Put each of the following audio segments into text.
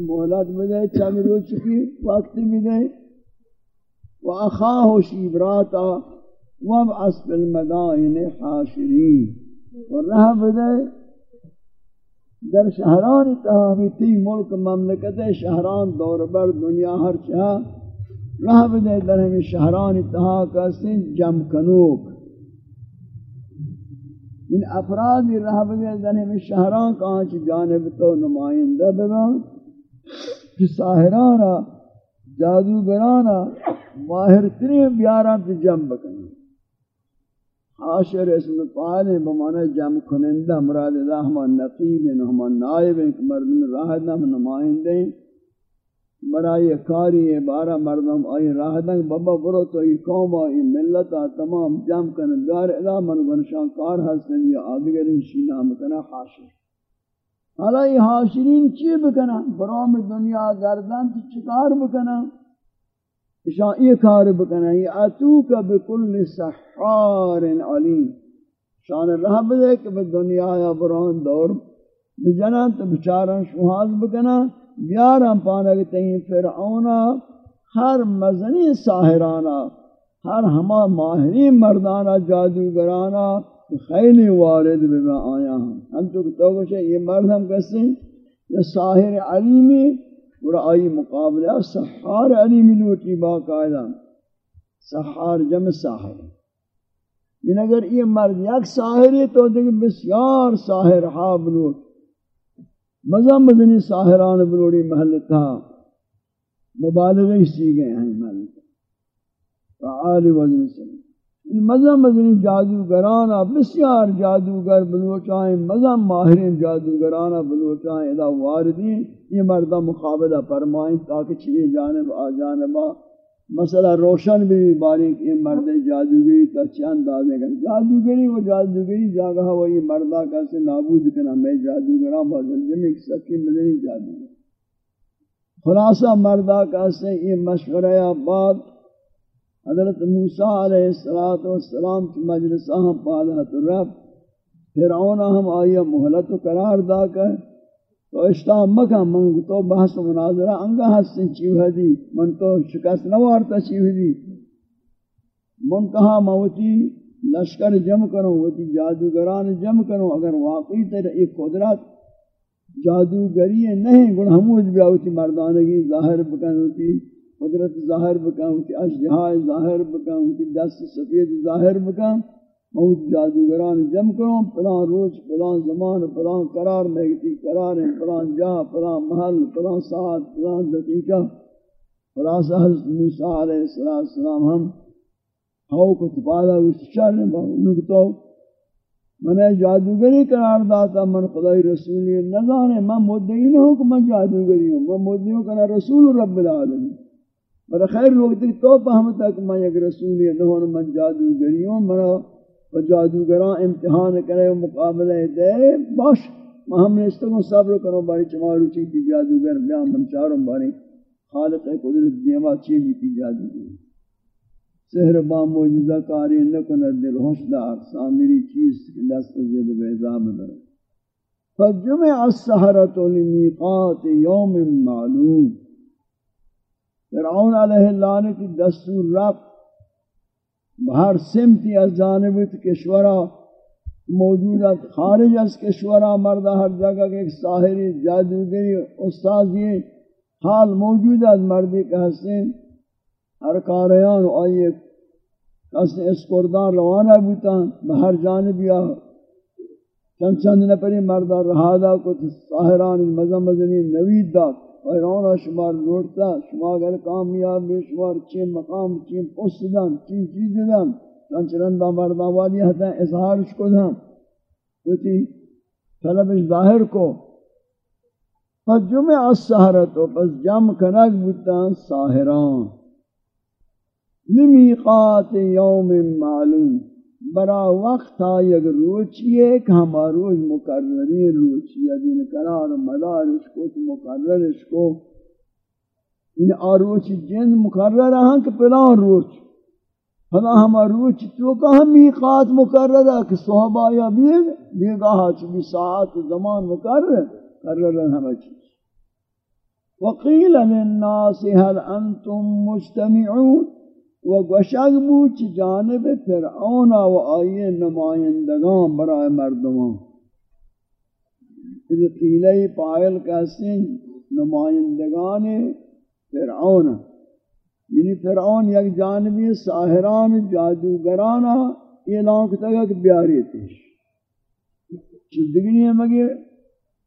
مہلت بدے چند روز چکی، وقت بدے وأخاه شیبراتا وابعث في المدائن حاشرین۔ ورہب دے، در شہران تاہمیتی ملک، مملکت شہران، دور بر دنیا ہر چاہ رہب دے، در ہمیں شہران تہا کا سن جم کنوک۔ ان افراد رہب دے، در ہمیں شہران کانچ جانب تو نمائندہ ببان کہ ساہرانا، جادوگرانا ماہر ترین بیاران تی جم بکنی۔ حاشر اسم فاعل بمعنی جمع کنندہ، مراد اللہ ہمان نقیب یعنی ہیں ہمان نائب یعنی ہیں مردم راہ دم نمائندے۔ برای کاری ہے بارہ مردم آئی راہ دنگ بابا برو تو ای قوم آئی ملتا تمام جمع کن بیار ادا من گنشان کار حسن یا آدگرین شینا مکنا حاشر۔ حالا یہ حاشرین چی بکنا برام دنیا گردن تو چکار بکنا شان یہ کار بکنا یہ اتوک بکل سحار علیم. شان رہ بدے کہ دنیا یا بران دور بجنا تو بچاران شہاز بکنا بیاران پانک تہیں فرعونا. ہر مزنی ساہرانا ہر ہما ماہری مردانا، جادوگرانا. خیلی وارد بگا آیا ہم ہم تو کہتے ہیں یہ مرد ہم کہتے ہیں یہ ساہر علیمی اور آئی مقابلہ سحار علی ملوٹی باقاعدہ سحار جمع ساحر. یعنی اگر یہ مرد یک ساحر ہے تو دیکھ بسیار ساحر ہا بلوٹ مزہ مدنی ساحران بلوڑی محل تھا مبالغہ سی گئے ہیں محل تھا فعال وزن سلیم مزہ مزنی جادوگرانا بسیار جادوگر بلوچائیں مزہ ماہرین جادوگرانا بلوچائیں ادا واردین یہ مردہ مقابلہ فرمائیں تاکہ چیئے جانب، آ جانبا مسئلہ روشن بھی باریک، یہ مرد جادوگری کا چند دازے گا جادوگری و جادوگری جاگہ وہ یہ مردہ کا سے نابود کنا میں جادوگران بازن جمعی سکی مدنی جادوگر خلاصہ، مردہ کا سے یہ مشورہ بعد حضرت موسیٰ علیہ السلام کی مجلس ہم پادت رب، فرعون ہم آیا محلت قرار دا کر تو اشتاہ مکہ من تو بحث و مناظرہ انگا حسن چیوہ دی من تو شکست نوارتا چیوہ دی من کہا موتی لشکر جمع کرو وتی جادوگران جمع کرو، اگر واقعی تر ایک قدرت جادوگری نہیں گن ہمود بھی آوتی، مردانگی ظاہر بکن ہوتی۔ قدرت ظاہر بکاں ہوتی اشجہاء ظاہر بکاں ہوتی دست سفید ظاہر بکاں موت جادوگران جم کروں پلان روز پلان زمان پلان قرار مہتی قرار ہیں پلان جا پلان محل پلان ساعت پلان دقیقہ۔ خلاصہ حضرت موسیٰ علیہ السلام ہم ہاؤ کو تپادا اس شر نکتو۔ میں جادوگری قرار داتا، من خدای رسولی نہ جانے میں مدعی نہ ہوں کہ میں جادوگری ہوں میں مدعی ہوں کہ رسول رب العالمین۔ پر خیر لوگ تک تو فهمتا کہ میں ایک رسول ہے نہ من جادوگری ہوں مرا و جادوگران امتحان کرے و مقابلہ دے، باش میں ہم نے اس طرح صبر کرو باری چمارو چی تھی جادوگر بیان من چاروں باری خالق قدرت دیما چی تھی جادوگر۔ سحر با موجودہ کاری نکند دل ہوشدار سامری چیز دست زید بیضام برے فجمع السحرة لمیقات یوم معلوم۔ فرعون علیہ اللہ کی دستور رب بہر سمتی از جانب کشورا، موجود خارج از کشورا مردہ ہر جگہ کے ایک ساحری جادوگری استاد یہ حال موجود از مردی کا حسین، ہر کاریان و آئیے کسی اسکردان روانہ بوتا بہر جانب یا چند چند نپری مردہ رہادا کو ساحران مزمزنی نوید دات حیران شمار لوٹتا شما اگر کامیاب بے شمار چی مقام چی پست دن چی چیز دن چنچرندہ مردہ والی حتا اظہارش کو دن ہوتی طلبش ظاہر کو پس جمع السحرتو پس جمع کنک بودتا ساہران لمیقات یوم معلوم برا وقت یک روچی ہے کہ ہما روز مقرری روچی ہے دین قرار مدارش کو، تو مقررش کو۔ ان آروچ جن مقرر ہیں کہ پلان روچ۔ فلا ہما روچ تو کہ ہم میقات مقرر ہے کہ صحابہ یا بیگ بیگاہ چبی ساعت زمان مقرر، قرر ہما چیز۔ وقیل للناس هل انتم مجتمعون؟ و گوشگ بود جانب فرعون و آئی نمائندگان برای مردمان. اذ قیلہ پائل کہتے نمائندگان فرعون. یعنی فرعون یک جانبی ساہران جادوگران اعلان کتا کہ بیاری تیش چیز دگنی ہے مگر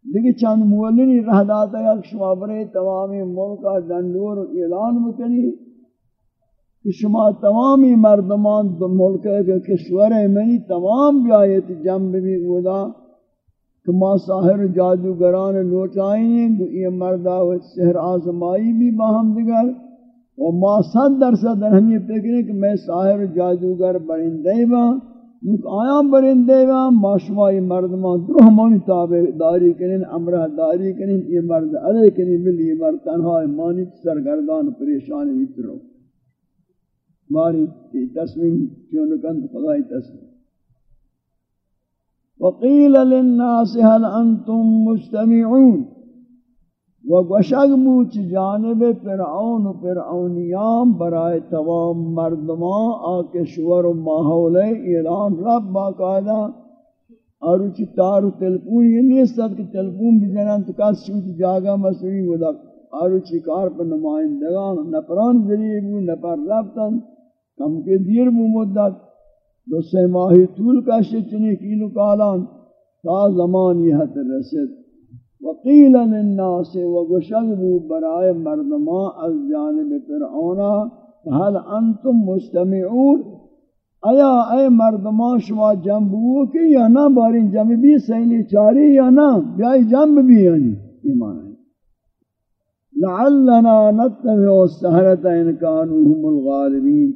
دیکھ چند مولنی رہ داتا ہے شما برے تمامی ملکہ دندور اعلان مکنی کہ شما تمامی مردمان دو ملکہ کے کشور منی تمام بیایت جنب بھی گودا کہ ما ساہر جادوگران لوٹائیں گو یہ مردہ و سحر آزمائی بھی باہم دیگر۔ و ما صد درصد در ہمی فکر کہ میں ساہر جادوگر برندے با نوک آیا برندے و ما شمائی مردمان درو ہمانی تابع داری کنین امرہ داری کنین، یہ مرد علیہ کنین، ملی یہ مرد تنہا مانی سرگردان پریشان ویترو ماری یہ تصمیم کیوں نکند خدای تصمیم وقیل للناس هل انتم مجتمعون. و گوشگ بوچ جانب فرعون و فرعونیان برای تمام مردمان آکے شور و ماحول اعلان رب باقاعدہ. اور اچھی تار و تلفون، یہ نہیں سب کہ تلفون بھی جنان تو کس چوت جاگا مسئولی ودا اور اچھی کار پر نمائندگان نپران ذریعے بھی نپر رفتن. کم کے دیر بو مدت دو سے ماہی طول کا شچنی کیلو کالان تا زمان یہ حد رسد وقیل للناس وگشگبو برائے مردما از جانب فرعونا هل انتم مجتمعون ایا اے مردما شما جنبو کہ یا نہ بارین جنب بھی سہیلی چاری یا نہ بیائی جنب بھی یعنی ایمان ہے لعلنا نتبع السحرت ان الغالبین.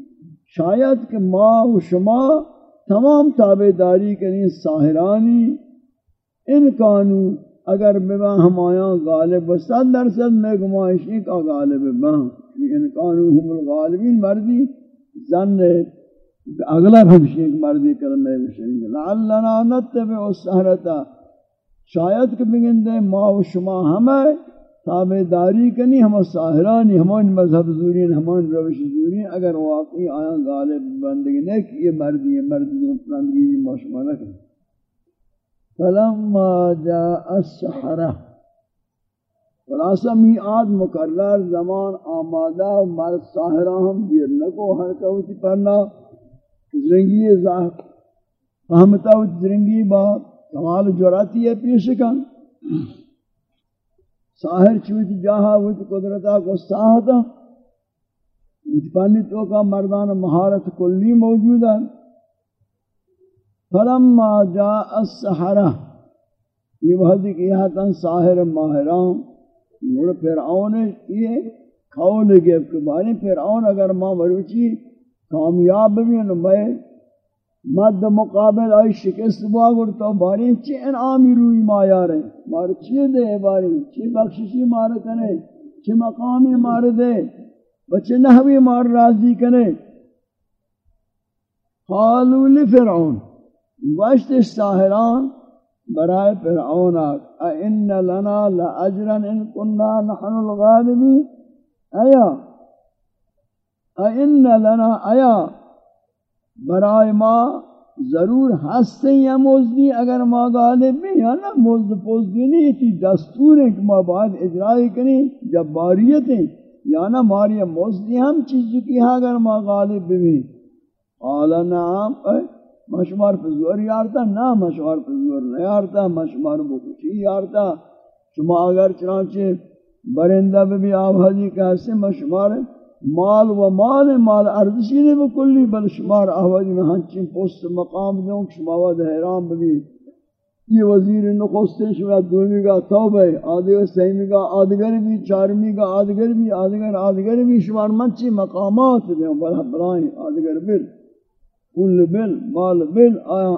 شاید کہ ما و شما تمام تابعداری کریں ساحرانی، ان کانوا اگر بما ہم آیا غالب و صد درصد میں گمائشی کا غالب با انکانو ہم الغالبین مردی، زن اغلب ہمشی ایک مردی کرنے بشنگ لعلنا نتبع السہرتا شاید کہ بگندے ما و شما ہمیں تابداری کنی، ہم ساہرانی ہمان مذہب زورین ہمان روش زورین اگر واقعی آیا غالب بندگی نہیں کہ یہ مردی ہے مردی بندگی ما شما نہ کریں فلما جاء السحرہ خلاصہ میعاد مقرر زمان آمادہ و مرد ساہرہ ہم دیر نکو، ہر کوتی پرنا زرنگی ظاہر فہمتا ہوتی زرنگی با، کمال جراتی ہے پیشکن۔ ساہر چوتی جاہا ہوتی قدرتا کو ساہتا ہوتی پانی تو کا مردان مہارت کلی موجود ہے فلما جاء السحرہ، یہ وحدی کہ یہاں تن ساہر ماہران مر فرعون یہ کھول گئے کہ بارے فرعون اگر ماں مروچی کامیاب بھی نو میں مد مقابل آئی شکست باگر تو باری چی انعامی روی ما یارے مار چی دے باری چی بخششی مار کنے؟ چی مقامی مار دے؟ بچے نحوی مار راضی کنے؟ قالوا لفرعون، گوشت ساہران برائے فرعون ان لنا لاجرا ان كنا نحن الغالبين ایا؟ ان لنا، ایا؟ برائے ما ضرور ہستے یا موزدی اگر ما غالب بھی یا نا موزد پوزدی نہیں تھی دستور ہے کہ ما بعد اجرائی کریں جباریت ہیں، یا نا ماری موزدی ہم چیز کی ہے اگر ما غالب بھی۔ قال نعم، اے مشمار پزور یارتا نہ مشمار پزور نہ یارتا مشمار بخوشی یارتا۔ شما اگر چنانچہ برندہ بھی آب حضی کا حصے مشمار مال و مال مال ارزشی نہیں بکلی بل شمار آوازی میں ہنچین پوست مقام دوں شما ود حیران بھی یہ وزیر نخستے شما دومی کا توبہ آدھگر سیمی کا آدھگر بھی چارمی کا آدھگر بھی آدھگر آدھگر بھی شمار منچی مقامات دیں بل حبرائیں آدھگر بھی کل بل، مال بل آیا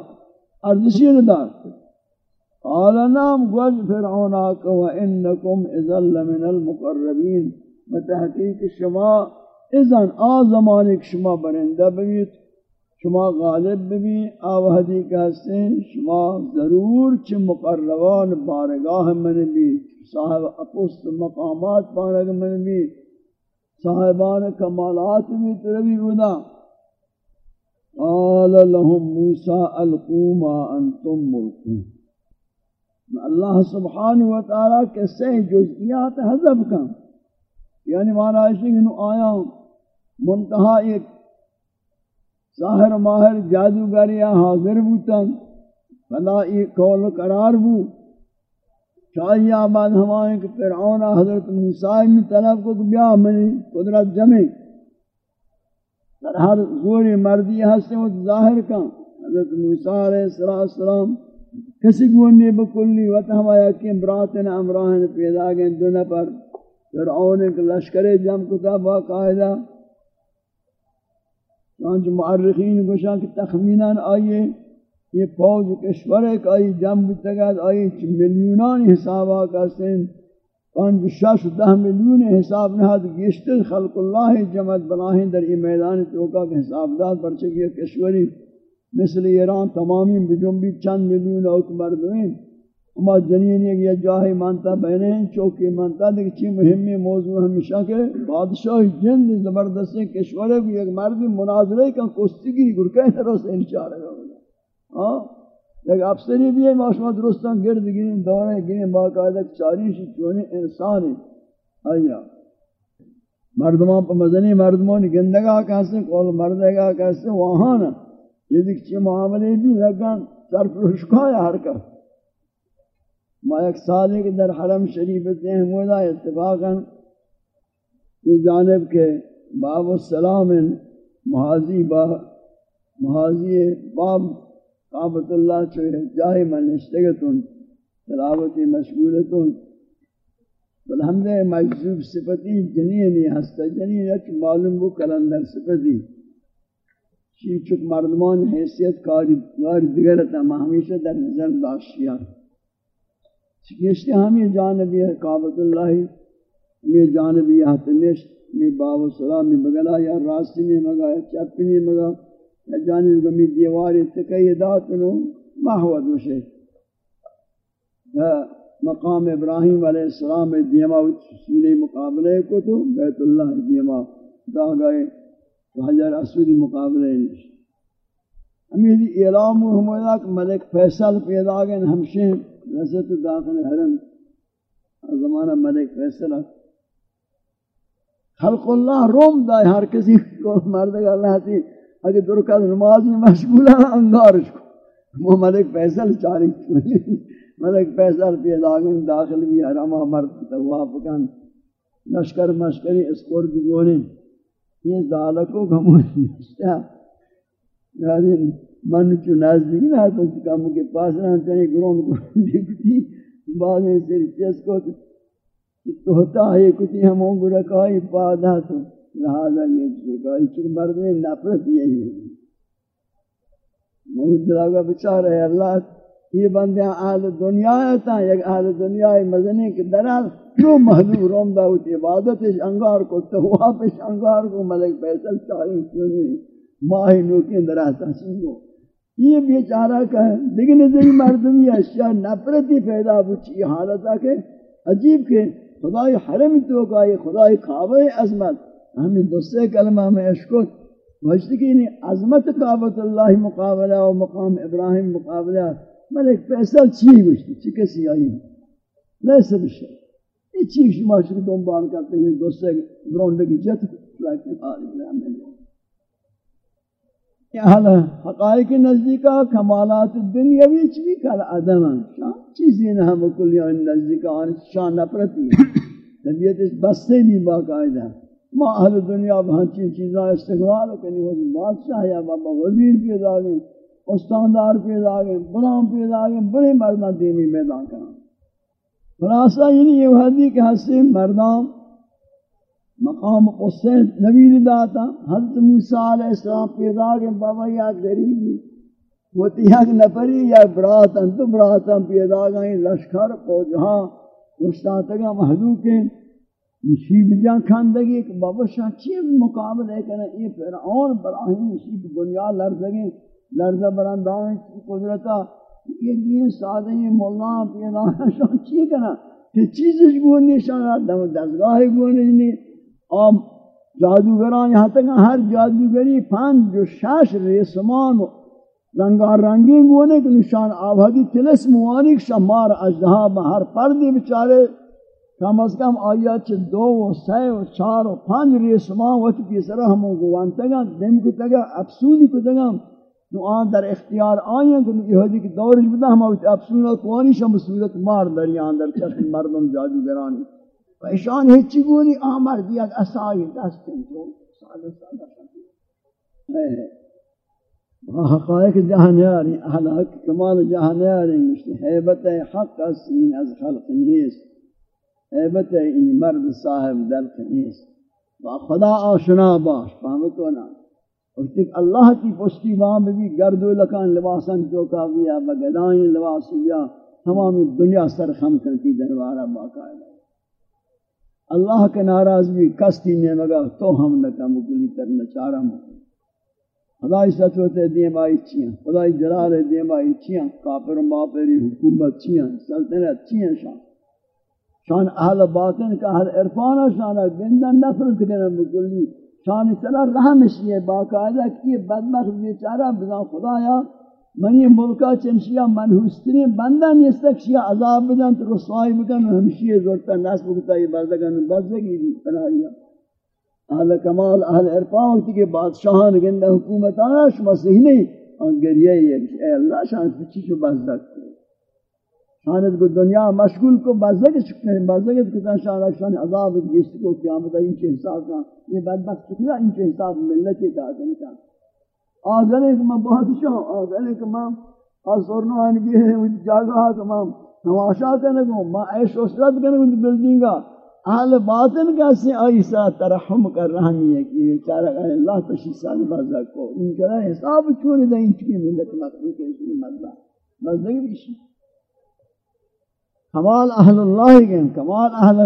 ارزشی ندار قال نام گوج فرعون آکا و انکم ازل من المقربین. بتحقیق شما اذن آ زمانک شما برندہ بگیت شما غالب بھی آوہدی کہتے ہیں شما ضرور چھ مقربان بارگاہ من بھی صاحب اپست مقامات پارک من بھی صاحبان کمالات بھی تربی بدا قال لهم موسى القوا ما انتم ملقون. اللہ سبحانہ و تعالی کے سے جزئیات حذف کا یعنی مانا ہے کہ آیا منتہا ایک ظاہر ماہر جادوگریا حاضر بوتن فلا ایک قول قرار بو۔ چاہیے آباد ہمائیں کہ فرعون حضرت موسیٰ نے طلب کو بیا منی قدرت جمع در ہر زوری مردی ہستے وہ ظاہر کا حضرت موسیٰ علیہ السلام کسی گونی بکلی وطہوایا کہ براتن امراہن پیدا گئے دنہ پر فرعون ایک لشکر جم کتا باقاعدہ چانچہ معرخین گوشا کہ تخمیناً آئیے، یہ فوج کشور ایک آئی جم بتگاد آئی ملیونان حسابہ کا سن پانچ شش دہ ملیون حساب نہاد گشتر خلق اللہ جمعت بلاہیں در ای میدان توکا کے حساب داد پرچکی کشوری، مثل ایران تمامی بجنبی چند ملیون اوک مردوین اما جنین ایک یہ جاہی مانتا بہنے چوکی مانتا دیکھ چی مہمی موضوع ہمیشہ کے بادشاہ جند زبردستی کشورے بھی ایک مردی مناظرے کا کستگی گرکے نرو سے انچار ہے۔ ہاں؟ لیکن افسری بھی ہے معاشمہ درستان گرد گرین دورے گرین باقاعدہ چاریشی چونی انسان ہے۔ آئیا مردمان پا مزنی مردمان گندگاہ کہتے ہیں قول مردگاہ کہتے ہیں، وہاں نا۔ یہ دیکھ چی معاملے بھی لگن سر پر رشکایا حرکت ما ایک سالے کے در حرم شریف سے ہیں مولا اتفاقا یہ جانب کے باب السلام محاضی با محاضی باب قابط اللہ چوئے جاہی من اشتگتن تلاوتی مشغولتن بل حمدہ مجذوب صفتی جنینی ہستا جنین اچھ معلوم بو کلندر صفتی. شیع چک مردمان حیثیت کاری دیگرتا ما ہمیشہ در نظر داشتیا چکشتی ہمیں جانبی ہے قابط اللہ ہمیں جانبی حتنشت میں باب سلام میں بگلا یا راستی میں مگا، یا چپی میں مگا، یا جانب گمی دیواری تقیدات نو محوت وشے مقام ابراہیم علیہ السلام دیما سینے مقابلے کو تو بیت اللہ دیما دا گئے حجر اسود مقابلے نشت۔ ہمیں اعلام ہوا کہ ملک فیصل پیدا گئے، ہمشہ نسط داخل حرم۔ زمانہ ملک فیصل خلق اللہ روم دائے، ہر کسی کو مرد اللہ تھی اگر درکت نماز میں مشغول ہے انگارش کو۔ وہ ملک فیصل چاری۔ ملک فیصل پیدا گئے، داخل بھی حرم مرد تواف کن لشکر مشکری، اسکور بھی یہ ذالکو گمون نشتا یعنی یعنی من چو نزدیک نہ تو کام کے پاس نہ چاہے گرون کو دیکھتی بعد میں سے جس کو تو ہوتا ہے کچھ ہم کو رکھائی پادا تو لہذا یہ کہ چون مرد میں نفرت یہی ہے۔ محمد دلاغا بچار ہے اللہ، یہ بندے اہل دنیا تا یک اہل دنیا مزنی کے درال جو محلو روم دا عبادت انگار کو تواب انگار کو ملک فیصل چاہیے۔ کیوں نہیں ماہی نوکی اندر آتا سنگو یہ بیچارہ کا ہے لیکن ذری مردمی اشیاء نفرتی پیدا بچی حالت آکے عجیب کہ خدای حرم تو کا، یہ خدای کعبہ عظمت۔ ہمیں دوسرے کلمہ میں اشکت وجد کی نہیں عظمت کعبت اللہ مقابلہ و مقام ابراہیم مقابلہ۔ ملک فیصل چی گوشتی چی کسی آئی لیسا بشر یہ چیز شما شکر دنبال کرتے ہیں، دوسرے گراؤنڈ کی جت لیکن آلی میں اہل حقائق نزدیکا کمالات دنیاوی چوی کل عدم شان چیزی نہ ہم کلی ان یعنی نزدیکا آن شان نپرتی طبیعت اس بستے بھی باقاعدہ ما اہل دنیا بہن چین چیزاں استقبال کنی، وہ بادشاہ یا بابا وزیر پیدا گئے، استاندار پیدا گئے، غلام پیدا گئے، بڑے مردان دیمی میدان کرنا خلاصہ یعنی یہ وحدی کہ ہستے مردان مقام قصے نبی داتا حضرت موسیٰ علیہ السلام پیدا کے بابا یا غریبی، وہ تیاک نپری یا براتن تو براتن پیدا گئیں لشکر پوجہاں مشتاتگا محلوکیں نشیب جان کھاندگی ایک بابا شاہ چیئے مقابلے کریں یہ فرعون براہیم نشیب دنیا لرزگیں لرز برندائیں کی قدرتا یہ دین سادہ یہ مولا پیدا شاہ چیئے کریں کہ چیزش گونی شان دم دستگاہ گونی نہیں آم جادوگران یہاں تک ہر جادوگری پانچ جو شاش ریسمان رنگا رنگی گونے کہ نشان آبادی تلس موانیک شمار اجدہا بہر پردی بچارے، کم از کم آیا چھ دو و سی و چار و پانچ ریسمان وقت کی سرہ ہموں گوان تگا دم کو تگا، افسونی کو تگا، نو آن در اختیار آئیں کہ یہودی کی دورش بدا ہم اوٹ افسونہ کوانی شم صورت مار در یہاں در چشم مردم جادوگرانی۔ و اشان ہچی گونی آمر دیا اسائی دستن تو. سادہ سادہ حقائق جہانیاری احلاق کمال جہانیاری مشتی حیبت حق سین از خلق نیست. حیبت این مرد صاحب دلق نیست. و خدا آشنا باش فهمتو نا اور تک اللہ کی پشتی وہاں بھی گرد و لکان لباسن چوکا بیا بگدائیں لباس بیا، تمامی دنیا سر خم کرتی دروارہ باقاعدہ. اللہ کے ناراض بھی کستی نے مگا تو ہم نکا مکلی تر نچارا مکلی۔ خدای ستوت دیم بائی چیاں، خدای جلال دیم بائی چیاں کافر مافری حکومت چیاں، سلطنت چیاں شان۔ شان اہل باطن کا اہل عرفان شان گندن نفرت کرنے مکلی۔ شان سلا رحمش یہ باقاعدہ کہ بدبخت بیچارہ بزا خدایا۔ منی ملکا چنشیا منحوستری بندہ نیستک شیا عذاب بدن تو رسوائی بکن و ہمشی زورتا نسب بکتا یہ بازدگن بازدگی بھی پناہیا اہل کمال اہل عرفان، وقتی کہ بادشاہان گندہ حکومت آنا شما صحیح نہیں اور گریہ یہ اے اللہ شان پچی شو بازدگ شانت کو دنیا مشغول کو بازدگ شکنے بازدگ کتا شان شان عذاب جس کو قیامت ان کے حساب کا یہ بدبخت شکنا ان کے حساب ملت داد نکا آگلے کہ میں بہت شاں آگلے کہ میں آسورنو آنے بھی ہے وہ جاگا کہ میں نواشا کرنے کو میں عیش و سرد کرنے کو بلدنگا اہل باطن کیسے آئی سا ترحم کر رہنی ہے کہ بیچارہ کہ اللہ تشی سال بازا کو۔ ان کا حساب چھوڑ دیں، ان کی ملت مخلوق کے اس مدد مزدگی بھی کمال اہل اللہ کے کمال اہل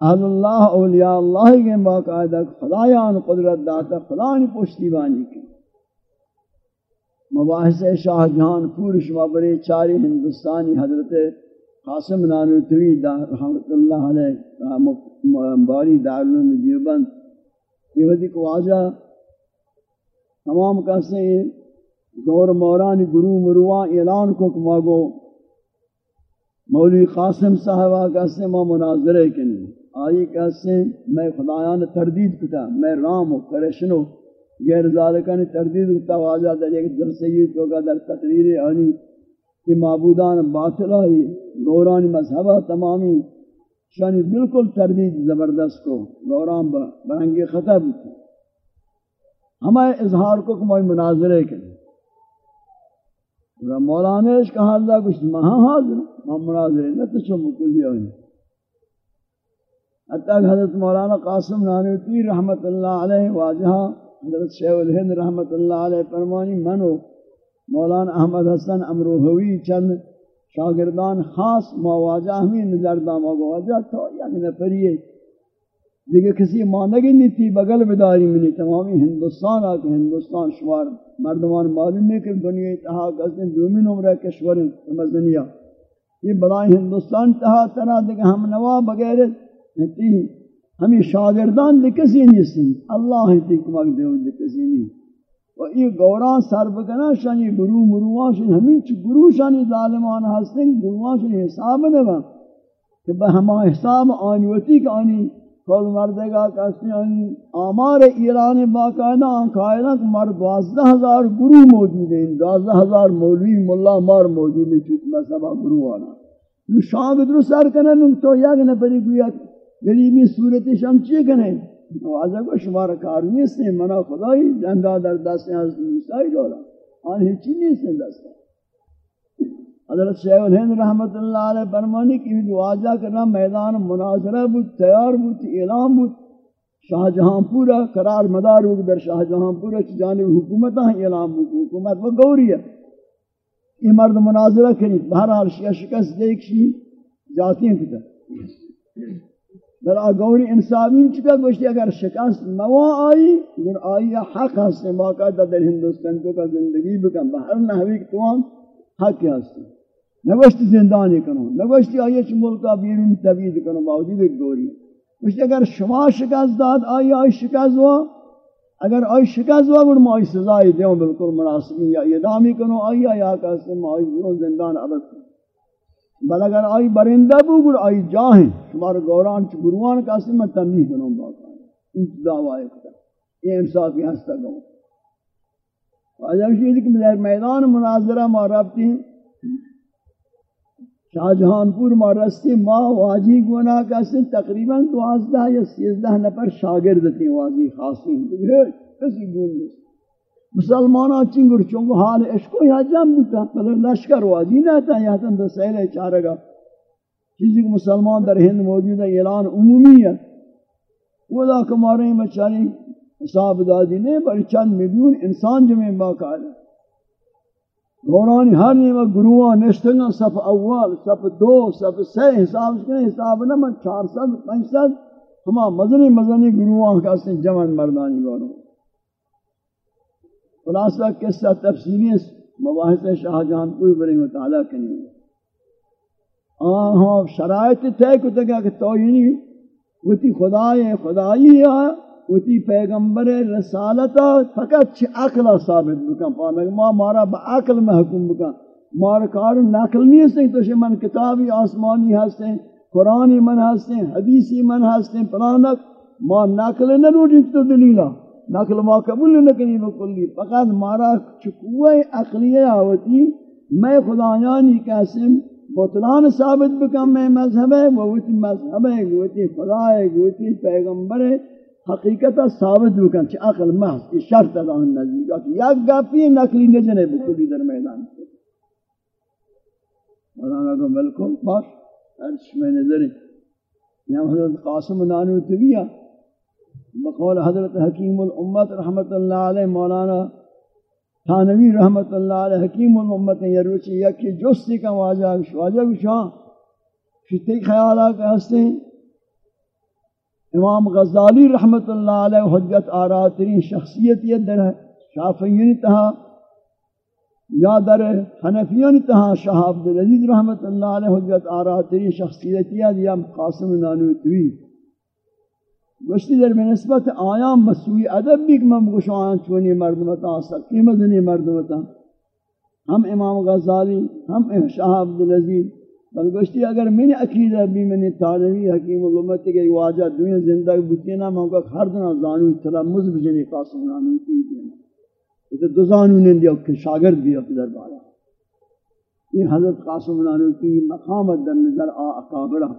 اہل اللہ، اولیاء اللہ کے باقاعدہ خدایان، قدرت داتا خدایان پشتی بانی کی مباحث شاہ جہان پور شما برے چاری ہندوستانی حضرت قاسم نانوتوی رحمت اللہ علیہ باری دارالعلوم دیوبند۔ یہ وقتی کو آجا تمام کسے گور مورانی گرو مروان اعلان کو کماگو مولوی قاسم صاحبہ کسے ما مناظرے کنی۔ آئی کہتے ہیں میں خدایان تردید کتا، میں رام و کرشنو غیر ذالکان تردید کتا واجہ در ایک جلسے تو کا در تقریر آنی کہ معبودان باطل آئی گورانی مذہبہ تمامی شانی بالکل تردید زبردست کو، گوران برنگی خطب ہمیں اظہار کو کمائی مناظرے کے مولانا اس کہا اللہ کچھ مہاں حاضر ہم مناظرے، نہ تو چھو مکلی آئی حتیٰ حضرت مولانا قاسم نانوتی رحمت اللہ علیہ واجہ حضرت شیخ الہند رحمت اللہ علیہ فرمانی، منو مولانا احمد حسن امروہوی چند شاگردان خاص مواجہ ہمیں نظر داما گواجہ تو یعنی نفریے دیکھے کسی مانگی نہیں تھی، بغل بداری منی، تمامی ہندوستان آکے ہندوستان شمار مردمان معلوم ہے کہ دنیا اتحاق کرتے دومی نمرہ کشور مزنیہ یہ بڑائی ہندوستان تہا طرح دیکھے ہم نوا بغیر تی ہمیں شاگردان لکسی نہیں سن اللہ تی کمک دیو لکسی نہیں و یہ گوران سر بکنا شانی گرو مروان شانی ہمیں چھ گرو شانی ظالمان ہستن گروان شانی حساب نبا کہ بہ ہما حساب آنیوتی کا آنی کل مردے گا کسی آنی آمار ایران باقاعدہ آنکائدہ کہ مرد دوازدہ ہزار گرو موجود ہیں دوازدہ ہزار مولوی ملا مار موجود ہیں چوت سبا گرو آنا شاگرد رو سر کنن تو یک نفری گویا غریبی صورت شمچی کنے واضح کو شمار کار نہیں سے منا خدای زندہ در دست حضرت موسیٰ دولا آن ہیچی نہیں سے دست حضرت شیخ الہند رحمت اللہ علیہ فرمانی کی واضح کرنا میدان مناظرہ بود تیار بود اعلام بود شاہ جہاں پورا قرار مدار بود در شاہ جہاں پورا جانب حکومت ہیں اعلام بود حکومت وہ گوری ہے یہ مرد مناظرہ کریں بہرحال شیعہ شکست دیکھ شی جاتی ہیں کتا در آگوری انسابین چکا گوشتی اگر شکست موا آئی در آئی حق ہستے موقع در ہندوستان کو کا زندگی بکن بہر نحوی توان حق ہستے نگوشت زندانی کنو، نگوشتی آئیے چھ ملکا بیرون تبید کنو باوجود ایک گوری. گوشتی اگر شما شکست داد آئی آئی شکست ہوا اگر آئی شکست ہوا گوڑ ما آئی سزائی دیوں بالکل مناسبی یا ادامی کنو آئی آئی آکا سے ما آئی زندان عبد. بل اگر آئی برندہ بو گوڑ آئی جاہیں شمار گوران چھ گروان کا سے میں تنبیہ کنو باقا انتظام آئے کتا یہ انصافی ہستا گو واجہ شہید کہ میدان مناظرہ ما رابطی ہیں۔ شاہ جہان پور ما رستے ما واجی گونا کا کسی تقریباً دوازدہ یا سیزدہ نفر شاگرد تھی واجی خاصی کسی گون نہیں مسلمانہ چنگر چونگو حال عشقو یا جم بتا مطلب لشکر واجی نہ تھا یا تن تو سہلے چارہ گا چیزی کہ مسلمان در ہند موجود ہے اعلان عمومی ہے وہ دا کمارے ہیں بچاری حساب دادی نے بڑی چند ملیون انسان جمع باقا ہے گورانی ہر نیمہ گروہ نشتگا صف اول، صف دو، صف سے حساب سکنے حساب نہ من چار سد پنچ سد ہما مزنی مزنی گروہ کا سن جمن مردانی گورو خلاصہ قصہ تفصیلی مباحث شاہ جہان کوئی بڑی مطالعہ کرنی آن ہاں شرائط تے کو تکا کہ تو یہ نہیں. وہ خدای خدایی ہے وتی پیغمبر رسالتا فقط چھ عقل ثابت بکن. پانک ما مارا با عقل محکوم بکن. مارا کار نقل نہیں سکتے تو چھ من کتابی آسمانی ہستے، قرآنی من ہستے، حدیثی من ہستے، پلانک. ما نقل نہ روٹی تو دلیلا نقل ما قبول نہ کنی بکلی فقط مارا چکوہ عقلیہ آوتی، میں خدایانی قسم بطلان ثابت بکن میں مذہب ہے وہ مذہب ہے وہ خدا ہے وہ پیغمبر ہے، حقیقت ثابت بکن چھ عقل محض یہ شرط ہے ان نزدیک. کہ یک گپی نقلی نجنے بکلی در میدان. مولانا کو بالکل باش ارش میں نظر. یہاں حضرت قاسم نانو تبیہ بقول حضرت حکیم الامت رحمت اللہ علیہ، مولانا تھانوی رحمت اللہ علیہ، حکیم الامت یروچی یکی جستی کا واجہ واجہ شاہ شتی خیالہ کا ہستے ہیں۔ امام غزالی رحمت اللہ علیہ حجت آراترین شخصیت یہ در شافعین تہا یا در حنفیین تہا شاہ عبدالعزیز رحمت اللہ علیہ حجت آراترین شخصیت یہ یا قاسم نانوتوی۔ گوشتی در بنسبت آیام مسوی ادب بھی کہ میں گوشو آیان چونی مردمتا سکی مدنی مردمتا. ہم امام غزالی، ہم شاہ عبدالعزیز، بل گوشتی اگر میں عقیدہ بھی میں نے تعلیمی حکیم علمت کے واجہ دنیا زندہ بوتی نہ میں ہر دن زانو اطلاع مذہب جنے قاسم نامی کی دینا. تو دو زانو نے دیا کہ شاگرد بھی اپنے دربارہ یہ حضرت قاسم نامی کی مقامت در نظر آ، اکابرہ.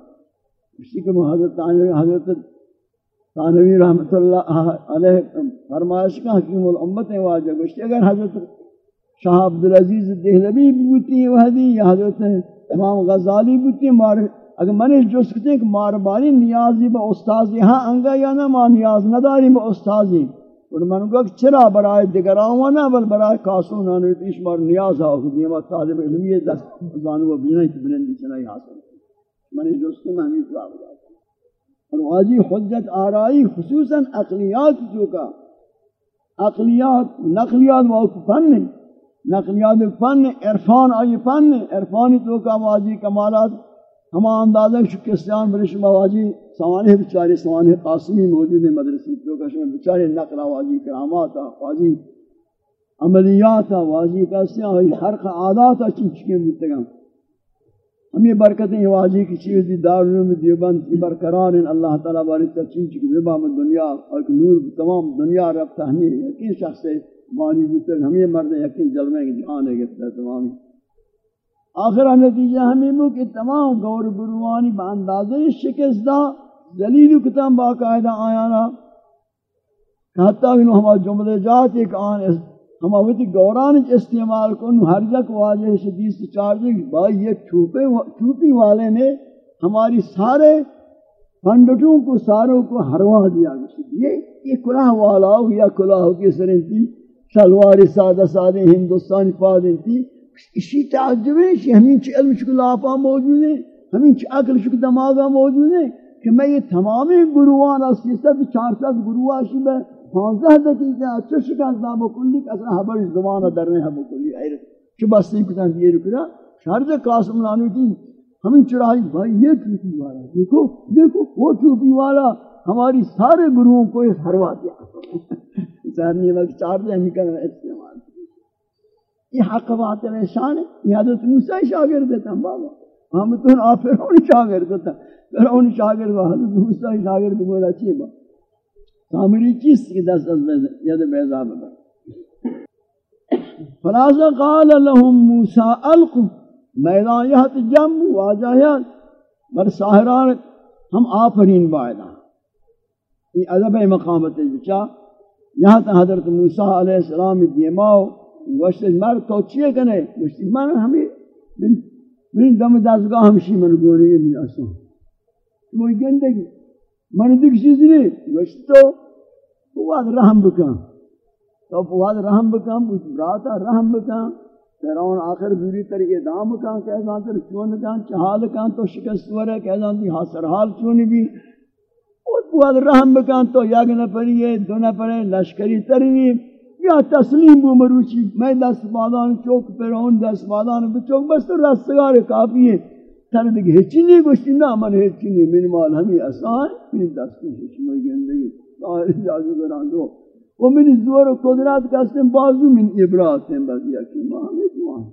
اسی کہ حضرت حضرت تانوی رحمت اللہ علیہ فرمائش کا حکیم الامت نے واجہ گوشتی اگر حضرت شاہ عبدالعزیز دہلوی بوتی وحدی یا حضرت امام غزالی بوتی، مار اگر منی جس کتے کہ مار باری نیازی با استازی ہاں انگا یا نہ ما نیاز نداری با استازی اور من کو چرا برائے دیگر آوانا بل برائے کاسون آنو تیش مار نیاز آو کہ دیما طالب علمی دست زانو و بینائی کی بلندی چنائی حاصل۔ منی جس کتے میں ہمیں جواب داتا اور واجی حجت آرائی خصوصا اقلیات جو کا، اقلیات نقلیات وہ فن نہیں نقلیات فن عرفان آئی فن عرفانی تو کا واجی کمالات ہما اندازہ شکستان برش مواجی سوانے بچاری سوانے قاسمی موجود مدرسی تو کا شما بچاری نقل واجی کرامات واجی عملیات واجی کا سیاہی حرق عادات چن چکے متگم ہم یہ برکتیں واجی کی چیز دی دارالعلوم دیوبند کی برقرار ہیں۔ اللہ تعالیٰ باری ترچین چکی ربا میں دنیا اور نور تمام دنیا رب تحنیر یقین شخص سے مانی بودتا ہم یہ مرد یقین جلوے کی جان ہے گفتا تمامی آخرہ نتیجہ ہمیں بو کہ تمام گور بروانی با اندازہ شکست دا دلیل کتاب باقاعدہ آیانا۔ کہ حتیٰ کہ ہما جملے جات ایک آن ہم اوتی گوران استعمال کن، ہر جک واجہ شدیس چار جک بھائی یہ چھوپے چھوپی والے نے ہماری سارے پنڈتوں کو، ساروں کو ہروا دیا۔ یہ یہ کلاہ والا ہو یا کلاہ کی سرنتی شلوار سادہ سادہ ہندوستانی پادن تھی۔ اسی تعجب ہے کہ ہمیں چھ علم شکل آپا موجود ہے ہمیں چھ عقل شکل دماغا موجود ہے کہ میں یہ تمامی گروہان اس یہ سب چار سات گروہ آشی میں پانزہ دقیقہ چھ شکل دام و کلی کہ اصلا حبر زمانہ در رہے ہیں کلی حیرت چھ بس نہیں کتن دیئے رکھنا شارج قاسم لانی تھی ہمیں چڑھائی بھائی یہ ٹوپی والا. دیکھو دیکھو وہ ٹوپی والا. ہماری سارے گروہوں کو اس ہروا دیا سارنی وقت چار دے ہمیں کرنا استعمال. یہ حق بات ہے شان ہے یہ حضرت موسیٰ شاگرد دیتا ہم بابا. ہم تو آپ فرعون شاگرد دیتا فرعون شاگرد حضرت موسیٰ شاگرد بولا چیئے با سامری چیز کی دست از ید بیضا ببر. فلازا قال لهم موسیٰ القو میدان یہت جم واجہیت بر ساہران ہم آفرین باعدہ یہ عذب مقامت بچا یہاں تا حضرت موسیٰ علیہ السلام دیماؤ گوشت مر تو چیئے کنے؟ گوشت من ہمیں من دم دستگاہ ہمشی من گونے یہ بھی اسو وہ گندگی۔ من دیکھ چیز نہیں، گوشت تو وہ رحم بکن تو وہ رحم بکن اس براتا رحم بکن فرعون آخر بری طریقے دام کان کہہ تر چون کان چہال کان تو شکست ورے کہہ جانتی حاصر حال چونی بھی اور بواد رحم بکان تو یاگ نہ پڑیے دو نہ لشکری ترمی. یا تسلیم بو مروچی، میں دست بادان چوک فرعون دست بادان بچوک، بس تو رستگار کافی ہے. تر دیکھ ہچی نہیں گوشتی نا من ہچی نہیں من مال ہمیں اسان من دست کی ہچی میں گندگی. سائر جازو گران درو وہ من زور و قدرات کسیم بازو من عبرات ہیں بس یا کہ دوان.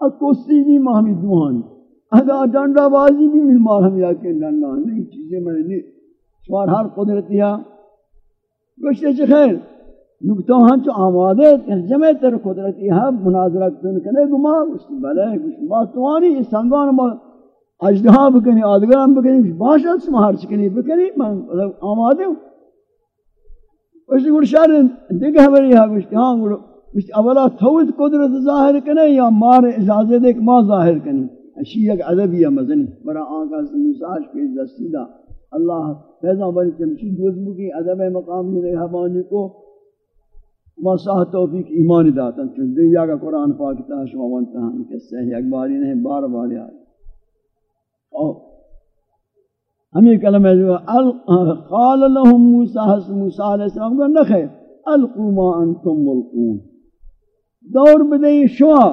اکوستی بھی ماہمی دوان. اگر ڈنڈا بازی بھی من مال ہم یا کہ ڈنڈا نہیں چیزیں میں نہیں شمار ہر قدرتی ہے گوشتے چھ خیر. نکتوں ہاں چو آمادے ترجمے تر قدرتی ہے مناظرہ کن کنے گو گما گوشتے بلے گوشتے باتوانی اس سنگان با اجدہا بکنی، آدگران بکنی باشد شما چکنی بکنی، من آمادے ہوں. اس گڑ شہر دیگه بری ہے گوشت ہاں گڑ گوشت اولا توت قدرت ظاہر کنے یا مار اجازت دے کہ ما ظاہر کنی؟ اشی ایک ادبی مزنی، برا آنکا سے مساج کے دستیدہ۔ اللہ فیضا بری چمشی دوزمو کی ادب مقام نے رہبانی کو ما ساہ توفیق ایمان داتا چون دنیا کا قرآن پاک تاشو وانتا ہم کسے ہیں ایک باری نہیں، بار باری آئی۔ اور ہمیں کلمہ جو قال لهم موسیٰ حس موسیٰ علیہ السلام کو نہ نخیر القو ما انتم ملقون۔ دور بدئی شما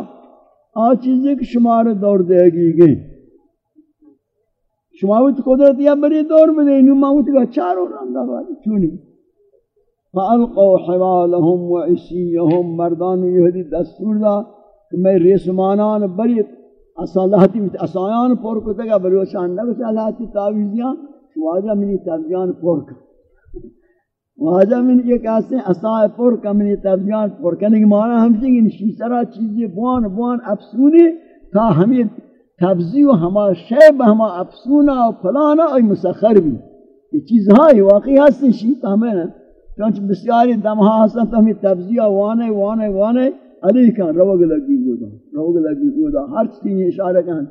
آ چیزیں کہ شما رو دور دے گی گئی شما وت قدرت یا بری دور بدئی نو ما وت کا چاروں رنگا والی چونی فالقوا حوالهم وعصيهم مردان یہودی دستور دا کہ میں ریسمانان بری اصالحاتی اسایان پر کو تگا بلوشان نہ اصالحاتی تعویذیاں، واجہ منی تبجان پر کا واجہ من یہ کہتے ہیں اسائے پر کا منی تبجان پر کہنے کی یعنی معنی ہم سے ان شیسرا چیزیں بوان بوان افسونی تا ہمیں تبزی و ہما شیب، ہما افسونا و فلانا اور مسخر بھی یہ چیزہائی واقعی ہستے شیط ہمیں چونچہ بسیاری دمہا ہستن تو ہمیں تبزیہ وانے وانے وانے وانے علی کان روگ لگی گودا روگ لگی گودا ہر چیز اشارہ کان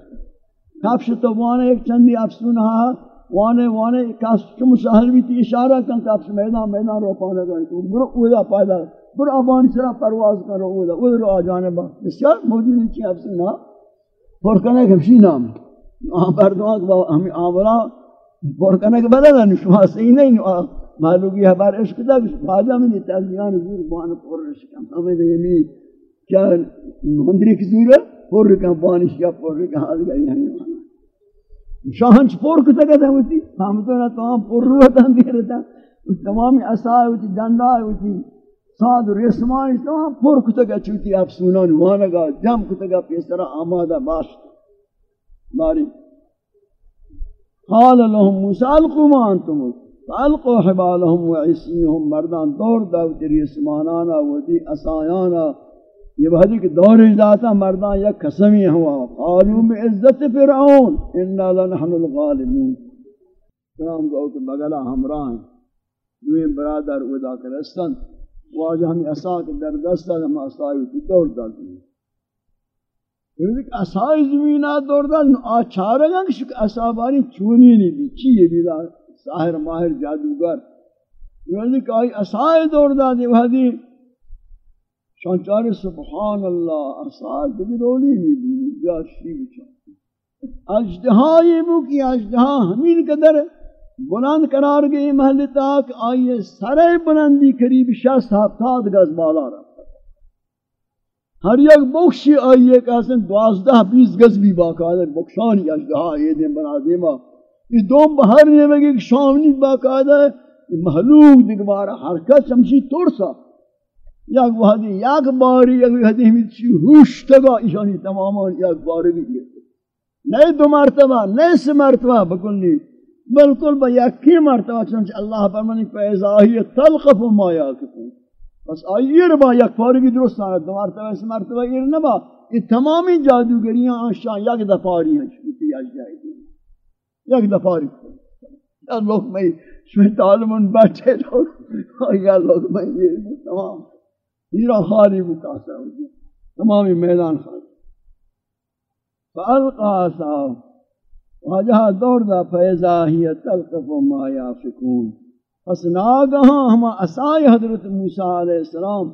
کافش تو وانے ایک چندی افسون ہا وانے وانے کاس چم سہل بھی تی اشارہ کان کافش میدان میدان رو پانے گئے تو برو اودا پیدا، برو ابانی سرا پرواز کرو اودا اودا رو آجانے با۔ بسیار موجود کی افسون ہا۔ پرکنے کبشی نام۔ آن بردوان کہ ہمیں آولا پرکنے کے بدل ہے نشما صحیح نہیں معلومی ہے بار عشق دا باجا میں تازیان زور بان پر عشق ہمیں دے کیا مندری کی زور ہے پور کا پانی یا پور کا حال گئی ہے شاہن پور کو تک ہوتی ہم تو نہ تو پور رہتا دے رہتا تمام اسائے ہوتی، ڈنڈا ہوتی، ساد رسمان تمام پور کو تک چوتی، آپ سنان وانا گا جم کو تک پیسرا آمادہ باش۔ باری۔ قال لهم موسى القوا ما انتم۔ فالقوا حبالهم وعصيهم مردان دور دو رسمانانا ودی اسایانا یہ بہتی کہ دور اجداتا مردان یک قسمی ہوا۔ قالو میں عزت فرعون انہا لنحن الغالبون۔ سلام کو کہ بگلا ہمراہ ہیں۔ دوئے برادر ادا کرستن واجہ ہمیں اسا کے در دستا ہم اسائی کی دور داتی ہیں۔ یہ کہ اسائی زمینات دور داتی ہیں آچھارا گا کہ شک اسابانی چونی نہیں بھی چیئے بھی دا ساہر ماہر جادوگر۔ یہ کہ اسائی دور داتی ہیں شانچار سبحان اللہ اصحاد اساد برولی نہیں بھی جا شی بچا اجدہا یہ بو کی اجدہا ہمین قدر بلند قرار گئی محل تاک آئیے سرے بلندی قریب شست ہفتاد گز بالا رہا ہر یک بخشی آئیے کہ حسن دوازدہ بیس گز بھی باقاعدہ بخشانی اشدہا یہ دن بنا دیما یہ دوم بہر نہیں لگے کہ شامنی باقاعدہ یہ محلوق دکبارا حرکت چمشی توڑ سا یک وحدی، یک باری، یک وحدی ہمیں چی ہوش تگا ایشانی تمامان یک باری بھی دیتے نئے دو مرتبہ نئے سے مرتبہ بکلی بالکل با یکی مرتبہ چنانچہ اللہ فرمانی فیضاہی تلقف ما یاکفون بس آئیر با یک پارگی درست آنا دو مرتبہ اس مرتبہ ایر نبا. یہ تمامی جادوگریاں آنشان یک دفاری ہیں شکیتی اجائی دی یک دفاری یا لوگ میں شوی تعلمون بیٹھے لوگ یا لوگ میں یہ تمام. ہیرا خالی بکاسا ہوئی تمامی میدان خالی۔ فالقا صاحب واجہ دور دا فیضا ہی تلقف ما یافکون پس ناگہاں ہما اسائی حضرت موسیٰ علیہ السلام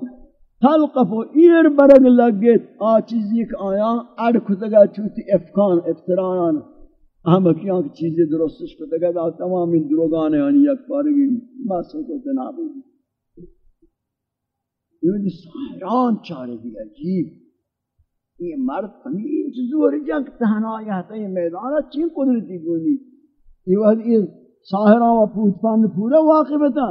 تلقف و ایر برگ لگت۔ آ چیزی کہ آیا، اڑ کھتگا چوتی افکان افتران ہم کیاں کی چیزیں درستش کھتگا دا، تمامی دروگانے آنی یک پارگی بس کو تنابی یہ دی سائران چارے دی عجیب یہ مرد ہمیں زور جنگ تہنا یہ تا یہ میدانا چین قدرتی گونی یہ وقت یہ ساہرہ و پوت پان پورا واقع بتا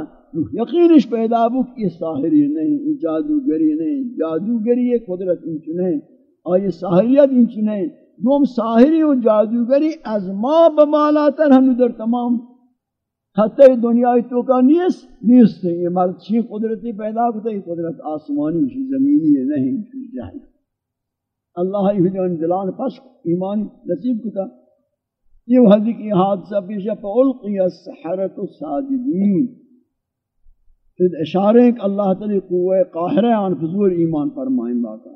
یقینش پیدا بو کہ یہ ساہری نہیں جادوگری نہیں جادوگری یہ قدرت انچ نہیں اور یہ ساہریت انچ نہیں دوم ساہری و جادوگری از ما بمالا تر ہم در تمام خطے دنیا تو کا نیس نیس ہے یہ مرد چی قدرتی پیدا کرتا یہ قدرت آسمانی شی، زمینی ہے نہیں جہاں اللہ ہی دلان پس ایمان نصیب کتا. یہ حدی کی حادثہ پیش ہے فَأُلْقِيَ السَّحَرَةُ السَّاجِدِينَ پھر اشارے ہیں کہ اللہ تعالی قوہ قاہرہ آن فضور ایمان فرمائیں باقا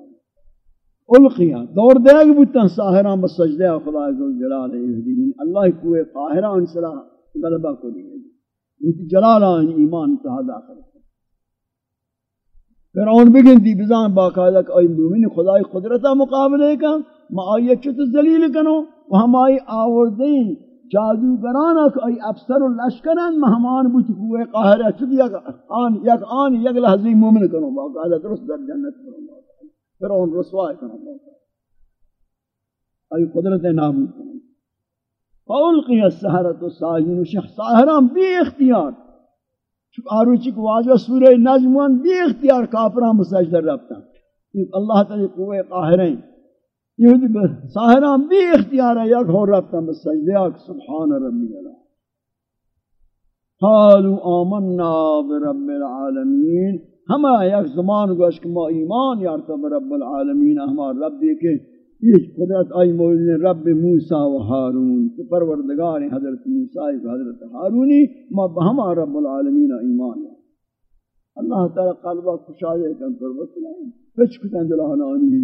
القیہ دور دے گا ساہران بس سجدہ خدا عزیز جلال اہدین اللہ قوہ قاہرہ، آن صلاح. غلبہ کو دیئے گی جی۔ جلال آن ایمان تہا داخل پھر آن بگن دی بزان باقاعدہ کہ آئی مومن خدای قدرتہ مقابلے کا ما آئیت چھو تو ذلیل کنو، و ہمائی آوردین جادو جادوگرانا کہ ای افسر و لشکران مہمان بوت کوئے قاہرہ چھو یک آن یک آن، یک لحظی مومن کنو باقاعدہ درست در جنت کنو پھر آن رسوائی کنو ای قدرت نابود کنو۔ فَأُلْقِيَ السَّحَرَةُ السَّاجِنُ شیخ ساہران بی اختیار آروچی کو واجہ سورہ نجمون بی اختیار کافران مسجدر ربتا اللہ تعالی قوہ قاہرین. یہ ساہران بھی اختیار ہے یک ہو ربتا مسجدے آکھ سبحان ربی اللہ. قالوا آمنا برب العالمین. ہما یک زمان گوش کہ ما ایمان یارتا برب العالمین ہما رب کہ یہ قدرت آئی موجود رب موسیٰ و حارون. کہ پروردگار حضرت موسیٰ و حضرت حارونی، ما بہما رب العالمین ایمان اللہ تعالی قلبہ کشایے کن پر بسلائیں پچ کتن دلہانا آنی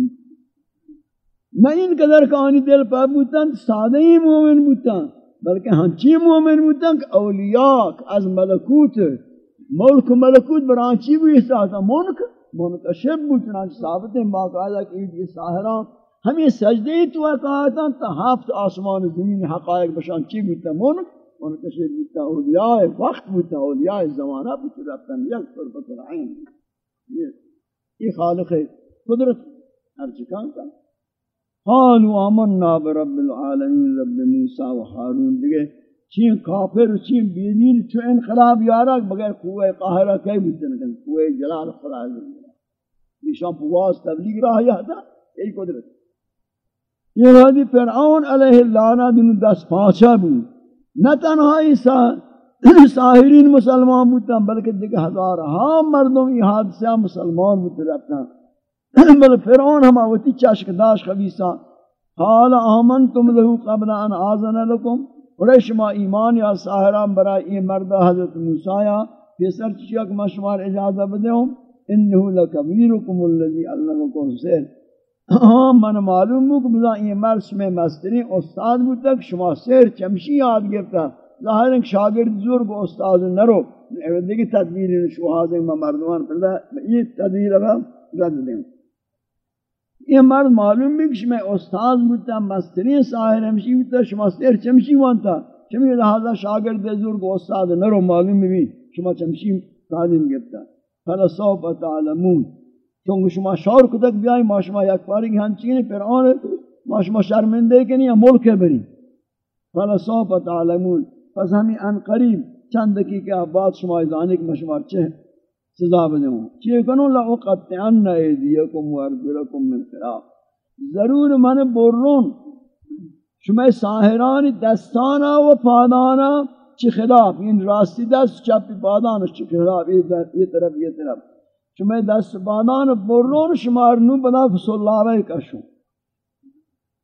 نہ ان قدر کہانی دل پا بوتن سادہ ہی مومن بوتن بلکہ ہنچی مومن بوتن کہ اولیاء از ملکوت، ملک ملکوت برانچی بھی احساسا ملک ملک شب بوتن ثابت ہیں باقاعدہ کہ یہ ساہران ہم یہ سجدے تو تا ہفت آسمان زمین حقائق بشان چی بوتا ملک ملک شب بوتا اولیاء وقت بوتا اولیاء زمانہ بوتا رفتن یک پر بطر عین. یہ خالق قدرت ہر چکان کا قالوا آمنا برب العالمین رب موسیٰ و حارون. دیگے چین کافر چین بینین چو انقلاب یارا بغیر قوہ قاہرہ کئی بودتے نکن قوہ جلال خدا. نشان پواز تبلیغ راہ یہتا یہی قدرت. یہ رہا فرعون علیہ اللعنہ دن دس پانچا بود. نہ تنہائی ساہرین مسلمان بودتا بلکہ دیکھ ہزار ہاں مردوں یہ حادثہ مسلمان بودتے رہتا بل فرعون ہم اوتی چشک داش خبیثا. قال آمنتم له قبل ان آذن لكم. اور شما ایمان یا ساہران برای این مرد حضرت موسیٰ. یا پیسر چیا کہ میں شمار اجازہ بدے ہوں انہو لکبیرکم اللذی علمکم سیر ہاں من معلوم ہوں کہ بلا این مرد میں مستری استاد بود تک شما سیر چمشی یاد گرتا ظاہر ہے شاگرد زور کو استاد نرو دیکھ تدبیر شوہازیں مردمان پردہ یہ تدبیر اب رد دیں یہ مرد معلوم بھی کہ میں استاد بودتا مستری ساہر ہمشی بودتا شما سیر چمشی وانتا چمی لہذا شاگرد زور کو استاد نرو معلوم بھی شما چمشی تعلیم گفتا فلا سوف تعلمون چون شما شور کتک بیائی، ما شما یک پاری کی ہنچینی پھر آن ما شما شرمندے کے نہیں ملک بری. فلا سوف تعلمون. پس ہمیں ان قریب چند دقیقے بعد شما ازانی کی مشمار چھے سزا بدے ہوں چیئے کنو لأقطعن ایدیکم و وارجلکم من خلاف ضرور من برون. شما ساہران دستانا و پادانا چی خلاف؟ این راستی دست چپی پادانا چی خلاف؟ یہ طرف یہ طرف. شما دست بانان برون شمار نو بنا فسلاوے کشو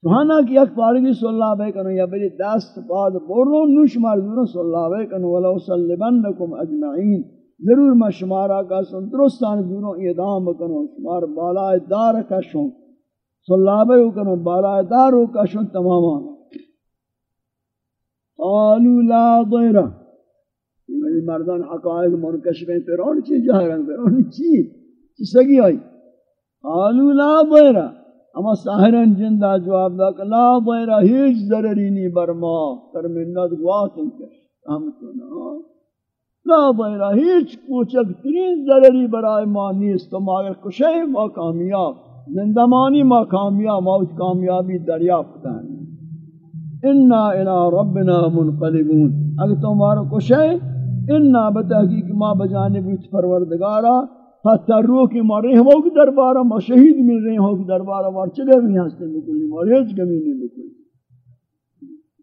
تو ہانا کہ یک پارگی سلاوے کنو یا بلی دست پاد برون نو شمار دورو سلاوے کنو ولو سلبنکم اجمعین ضرور ما شمارا کا سن۔ درستان دورو اعدام کنو شمار بالای دار کشو سلاوے کنو بالای دار کشو تماما قالوا لا ضیرہ یعنی مردان حقائق منکشف ہیں، فرعون چی جاہران فرعون چی؟ چی سگی آئی؟ قالوا لا ضیرہ اما ساہران جندہ جواب دا کہ لا ضیرہ ہیچ ضرری نہیں برما پر منت گواتن کش رحمتنا لا ضیرہ ہیچ کوچک ترین ضرری برای ما نیست تو ما اگر کشے ما کامیاب زندمانی ما کامیاب، ما اس کامیابی دریافت ہیں انا الى ربنا منقلبون۔ اگر تمہارا کشے انا بتحقیق ما بجانب اس پروردگارا حتی رو کہ ما ہو کہ دربارہ ما شہید مل رہے ہو کہ دربارہ ما چلے بھی ہستے بکلی، ما ریج کمی نہیں بکلی۔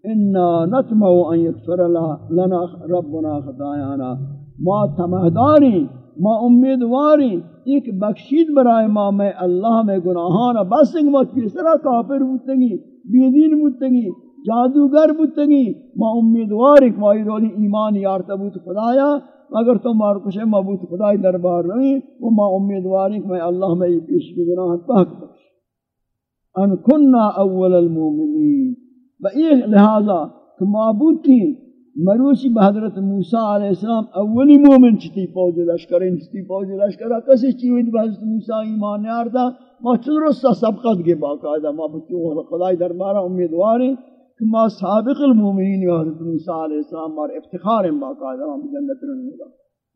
انا نتمو ان یکفر لنا ربنا خطایانا ما تمہداری، ما امیدواری، ایک بخشید برائے ما، میں اللہ میں گناہانا بس انگ ما کسرا کافر بودتگی بیدین بودتگی جادوگر بودتگی ما امیدوار ایک مائی رولی ایمان یارتا بود خدایا اگر تو مار کشے ما بود خدای دربار رہی وہ ما امیدوار ایک میں اللہ میں یہ پیش کی گناہ پاک بخش. ان کننا اول المومنین و ایک لہذا کہ معبود تھی مروشی بحضرت موسیٰ علیہ السلام اولی مومن چتی پوج لشکر ان چتی پوج لشکر کسی چیوید بحضرت موسیٰ ایمان یارتا، ما چل رسا سبقت کے باقاعدہ ما بچو خدای دربارہ امیدوار امیدواری کہ ما سابق المومنین و حضرت موسیٰ علیہ السلام مار افتخار ہیں باقاعدہ ہم جنت رہنے گا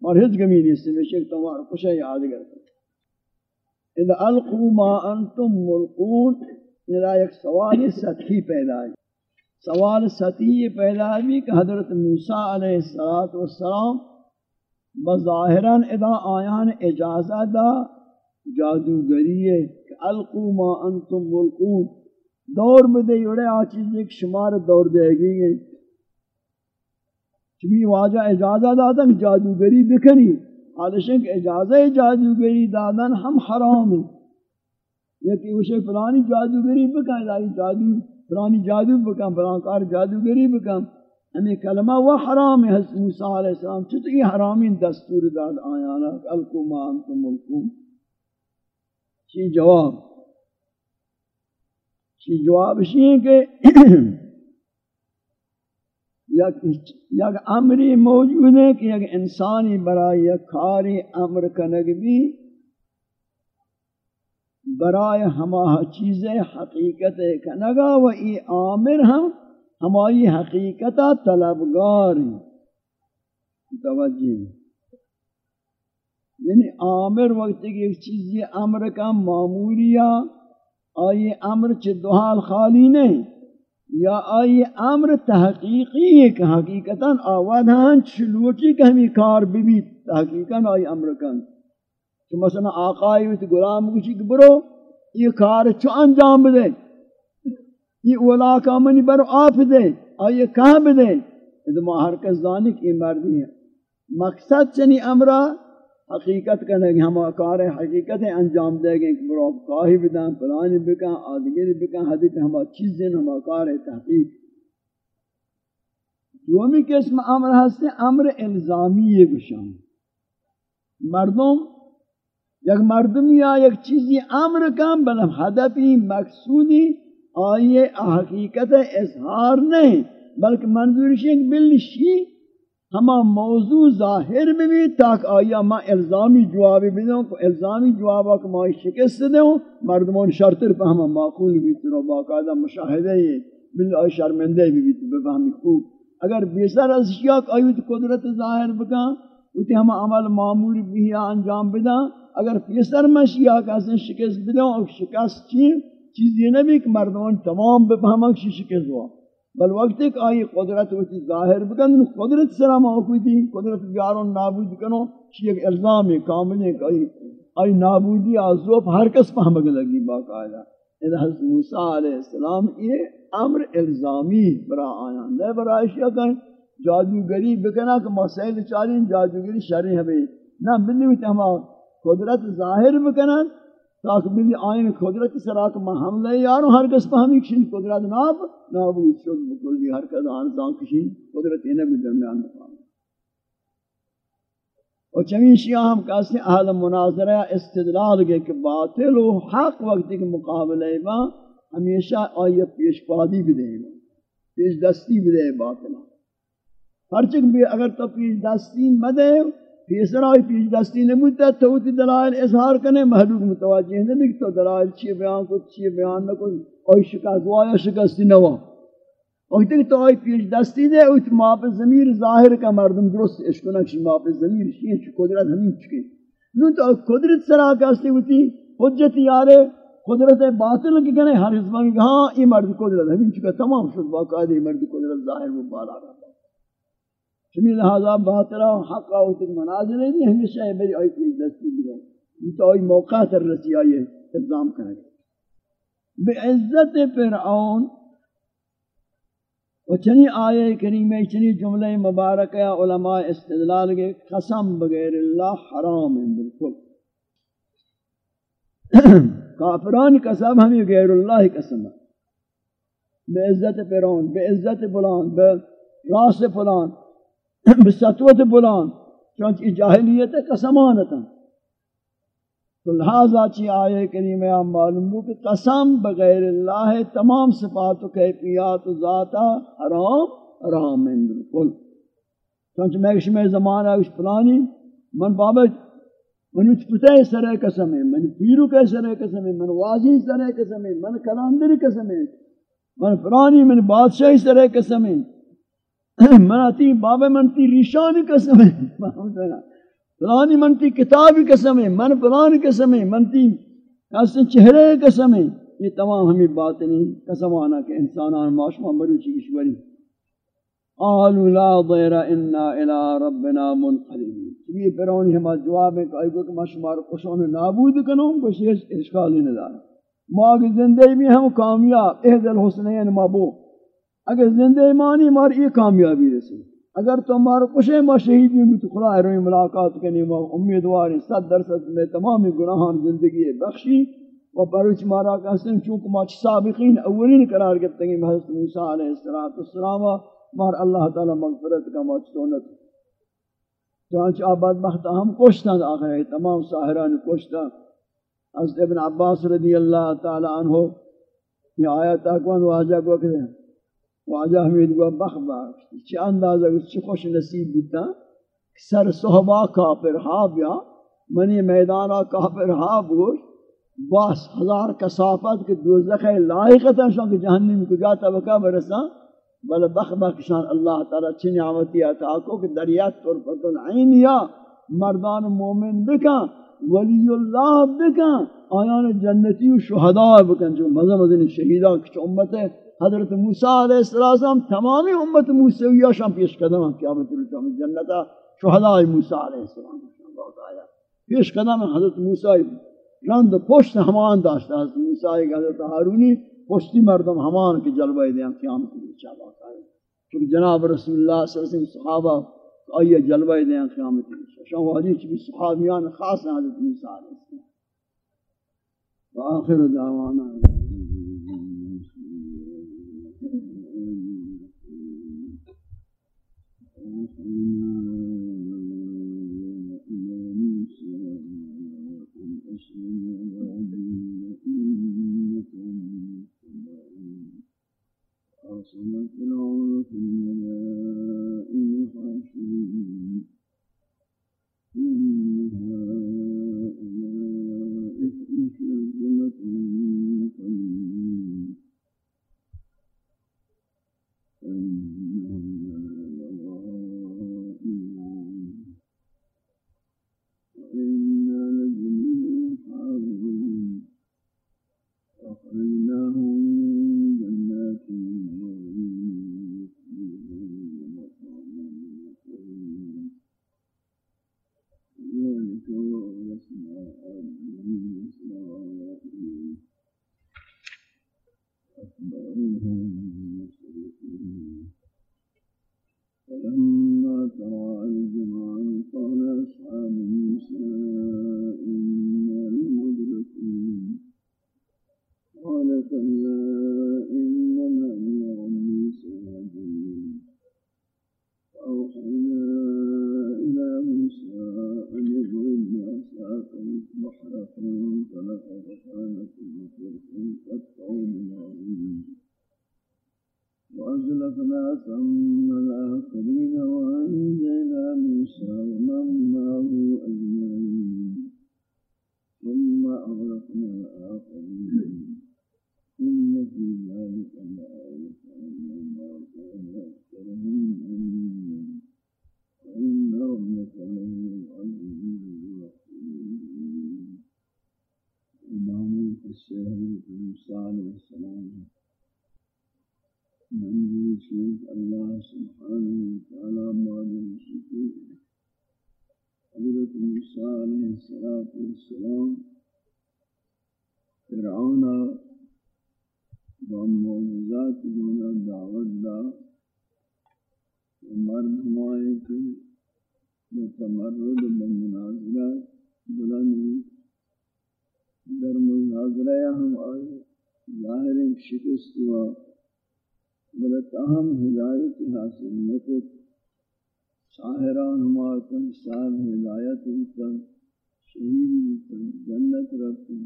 مار ہج گمین اس میں شیخ تمہار خوش ہے یاد کرتا اذا القوا ما انتم ملقون، اذا ایک سوال سطحی پیدا ہے۔ سوال سطحی پیدا ہے کہ حضرت موسیٰ علیہ السلام بظاہراً اذا آیان اجازہ دا، جادوگری ہے کہ القوا ما انتم ملقون۔ دور میں دے یوڑے آ چیز ایک شمار دور دے گی گئی چبی واجہ اجازہ دادا کہ جادوگری بکنی۔ حالشن کہ اجازہ جادوگری دادن ہم حرام ہیں۔ یا کہ اسے فلانی جادوگری بکن داری جادو، فلانی جادو بکن فلان کار جادوگری بکن۔ ہمیں کلمہ وہ حرام ہے، حضرت موسیٰ علیہ السلام چھتا یہ حرامی دستور داد آیانا الکو ما انتم ملکون چی جواب۔ جواب اسی ہے کہ یک امری موجود ہے کہ یک انسانی برای یک کاری امر کنگ بھی برای ہما چیزیں حقیقت کنگا و ای آمر ہم ہماری حقیقت طلبگار توجہ یعنی آمر وقت کی ایک چیز امر کا معمولیہ آئی امر چھ دوحال خالی نہیں، یا آئی امر تحقیقی ہے کہ حقیقتاً آوادہاں چلوٹی کہ ہمیں کار بھی تحقیقاً آئی امر کن۔ تو مثلا آقای ویت غلام کچھ برو، یہ کار چو انجام دے یہ اولا کا منی برو آپ دے، آئی کہاں بدے؟ یہ تو ہر کس دانک یہ مردی ہے۔ مقصد چنی امرہ حقیقت کرنے گے ہم کار حقیقت انجام دے گے، کہ برو کاہی بدن پلانی بکن آدگر بکن حدیث ہم چیزیں ہم کار تحقیق۔ دومی قسم امر ہستے امر الزامی یہ گشان مردم، یک مردم یا یک چیزی امر کم بلم ہدفی مقصودی آئیے، حقیقت اظہار نہیں، بلکہ منظورش ایک بلشی ہما موضوع میں بھی تاک آیا ما الزامی جوابی بدوں کو الزامی جوابا کہ ما شکست دوں مردمان شرطر ہما معقول بھی ترو باقاعدہ مشاہدہ یہ باللہ شرمندے بھی بھی بفہمی خوب. اگر بیسر از اشیاء آئیت قدرت ظاہر بکا ہوتی ہما عمل معمول بھی انجام بدا اگر پیسر میں شیعہ کسی شکست بدوں اور شکست چین چیزی نبی کہ مردمان تمام بفہمک شی شکست ہوا بل وقت ایک آئی قدرت ہوتی ظاہر بکن یعنی قدرت سلام آکوئی تھی، قدرت بیارون نابود کنو شی ایک الزام کامل ہے کہ آئی نابودی آزوف ہر کس پہمک لگی باقاعدہ۔ اذا حضرت موسیٰ علیہ السلام یہ امر الزامی برا آیا نہ برا اشیاء کہیں جادوگری بکنا کہ مسائل چارین، جادوگری شرعی ہمیں نہ بلی ہوتی ہم قدرت ظاہر بکنا تاکہ بلی آئین قدرت سراک میں حملے یارو، ہر کس پہمی کشن قدرت ناب، نابود شد بکلی ہر کس آنزان کشن قدرت انہیں بھی درمیان مقام اور چمین شیعہ ہم کہتے ہیں اہل مناظرہ استدلال کے کہ باطل و حق وقت کے مقابلے میں ہمیشہ آیت پیش پادی بھی دیں گے پیش دستی بھی دے باطل۔ ہر چک بھی اگر تو پیش دستی مدے پیسر آئی پیش دستی نبوتا تو تی دلائل اظہار کرنے محلوق متوجہ نہیں دیکھ تو دلائل چیئے بیان کو چیئے بیان نہ کو آئی شکست، وایا شکستی نوا۔ اور تک تو آئی پیش دستی دے اوت ما پہ ضمیر ظاہر کا مردم درست عشق نقشی ما پہ ضمیر شیئے چھ قدرت ہمیں چکے نو تو قدرت سرا کاستے ہوتی، حجت یارے، قدرت باطل کی کہنے ہر حزبان کی ہاں یہ مرد قدرت ہمیں چکے تمام شد باقاعدہ مرد قدرت ظاہر وہ بالا رہا شمی لہذا باطلہ حق آو تک مناظر ہے ہمیشہ ہے، میری آئی پیش دستی بھی ہے۔ تو آئی موقع تر رسی آئی اتظام کرنے۔ بے عزت فرعون و چنی آئے کریمہ چنی جملہ مبارک یا علماء استدلال کے قسم بغیر اللہ حرام ہیں بالکل۔ کافران قسم ہمیں غیر اللہ قسم ہے۔ بے عزت پیرون بے عزت بلان بے راس فلان۔ بے سطوت بلان چونچہ جاہلیت قسمانتا تو لہذا چی آئے کریم یا معلوم ہو کہ قسم بغیر اللہ تمام صفات و کیفیات و ذاتا حرام حرام ہیں، بالکل۔ چونچہ میں کشم زمانہ اس پلانی۔ من بابا، من اچھ پتہ سرے قسم ہے من پیرو کے سرے قسم ہے من واضح سرے قسم ہے من کلاندری قسم ہے من پرانی من بادشاہی سرے قسم ہے من آتی بابا من ریشانی قسم ہے فلانی منتی کتابی قسم ہے من فلانی قسم ہے منتی کسی چہرے قسم ہے یہ تمام ہمیں بات نہیں قسم آنا کہ انسانان معاشمہ مروچی کشوری آلو لا ضیر انا الى ربنا منقلبی یہ فرعونی ہمارا جواب ہے کہ ایگو کہ شمار قشون نابود کنوں کچھ اشکالی ندارا ما اگر زندگی بھی ہم کامیاب اہد الحسنین مابو اگر زندگی مانی مار یہ کامیابی رسی۔ اگر تمہارا کشے ما شہید بھی تو خدا روی ملاقات کرنے ما امیدوار ہیں صد درصد میں تمامی گناہان زندگی بخشی۔ و پروچ مارا کہتے چونکہ ما سابقین اولین قرار کرتے ہیں حضرت موسیٰ علیہ السلام مار اللہ تعالی مغفرت کا ما چونت چانچہ آباد بخت ہم کشتا آخر ہے۔ تمام ساہران کشتا حضرت ابن عباس رضی اللہ تعالی عنہ، یہ آیت اکوان واجہ کو کہتے ہیں واجہ حمید گو بخ باش چی اندازہ گو چی خوش نصیب بیتا؟ سر صحبہ کافر ہا بیا. منی میدانا کافر ہا بوش. باس ہزار کسافت کے دوزخ لائقتا شان کہ جہنم کو جاتا وکا برسا بل بخ بخشان اللہ تعالی چی نعمتی عطا کو کہ دریات طرفت العین یا مردان مومن بکا ولی اللہ بکا آیان جنتی و شہداء بکن جو مزہ مزہ شہیدہ کچھ امت ہے حضرت موسی علیہ السلام تمامی امت موسویاش هم پیش قدم قیامت روز هم جنت شهدای موسی علیہ السلام پیش قدم حضرت موسی رند پشت همان داشت از موسی حضرت هارونی پشتی مردم همان که جلوه دیان قیامت روز چابا چون جناب رسول اللہ صلی اللہ علیہ وسلم صحابہ آیا جلوه دیان قیامت روز شان والی بھی صحابیان خاص حضرت موسی علیہ السلام. و آخر دعوانا. مرد ہمائے کے بتمرد بمناظرات بلندی در مناظرہ ہم آئے ظاہر شکست ہوا بلت اہم ہدایت حاصل نکت ساہران ہمارکن سال ہدایت ہوتا شہید ہوتا جنت رکھتا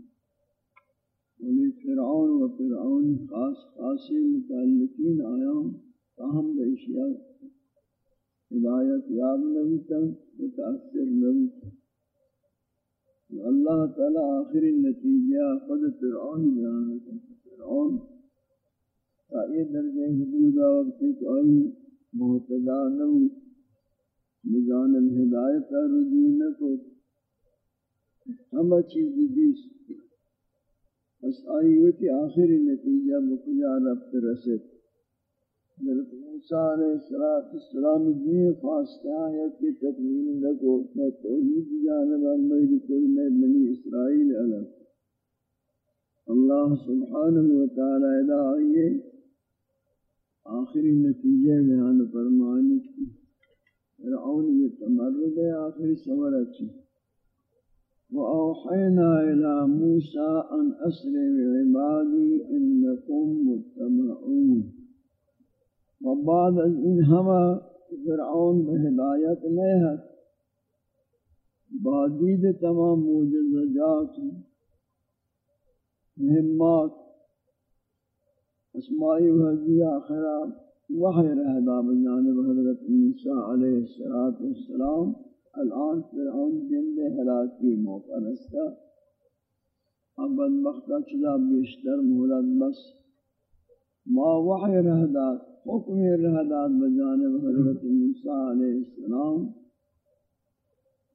ولی فرعون و فرعون خاص، خاصی متعلقین آیاں تاہم باشیاء ہدایت یاد نبیتا متاثر نبیتا اللہ تعالی آخری نتیجہ خود فرعون بیان کرتا فرعون تا یہ درجہ حدود وقت کو آئی محتدا نو بجانب ہدایت رجوع نہ کو ہم چیز دیس بس آئی ہوتی آخری نتیجہ مکجا ربط رسد حضرت موسیٰ علیہ السلام دین فاسطہ آیت کی تکمیل لگو میں توحید جانب امید کل میں بنی اسرائیل علیہ اللہ سبحانہ وتعالی ادا آئیے آخری نتیجہ بیان فرمانی کی؟ فرعون یہ تمرد ہے آخری سور اچھی وأوحينا إلى موسى أن أسر بعبادي إنكم متبعون وبعد إن هما فرعون بهداية نهت بعدید تمام موجزجات مهمات اسمائی وحدی آخرات، وحی رہدہ بجانب حضرت موسیٰ علیہ السلام الان فرعون جند ہلاکی موقع رستا اب بدبختہ چلا بیشتر مہلت بس. ما وحی رہدات حکم رہدات بجانب حضرت موسیٰ علیہ السلام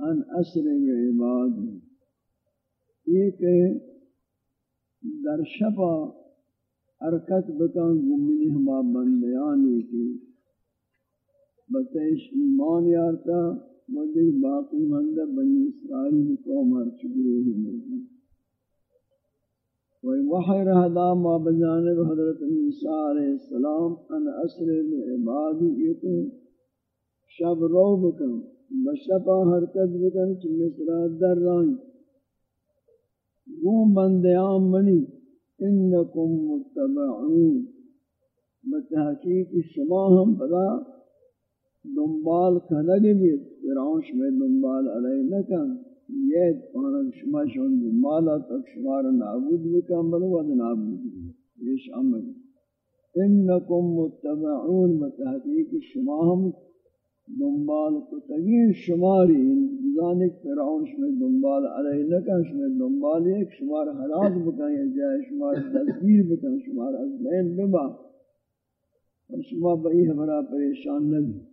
ان اسر عباد یہ کہ در شفا حرکت بکن گمینی ہما بندیانی کی بتیش ایمان یارتا مجھے باقی مندہ بنی اسرائیل قوم ہر چکرو ہی موجود۔ وہی وحی رہدا ما بجانب حضرت موسیٰ علیہ السلام ان اسر عبادی یہ شب رو بکن بشپا حرکت بکن چی مصرہ در رائیں وہ بندیان منی انکم متبعون بتحقیق شما ہم پدا دنبال کنگی بھی فرعون شما دنبال علیہ نکن یہ پانک شما شون دنبالا تک شما را نابود بکن بلو ود نابود بکن یہ شامل انکم متبعون بتحقیق شما ہم دنبال کو تغییر شماری ذانک فرعون شما دنبال علیہ نکن، شما دنبال ایک شما را حلاق بکن یا جائے شما را تذکیر بکن، شما را از بین ببا اور شما بئی ہمارا پریشان نبی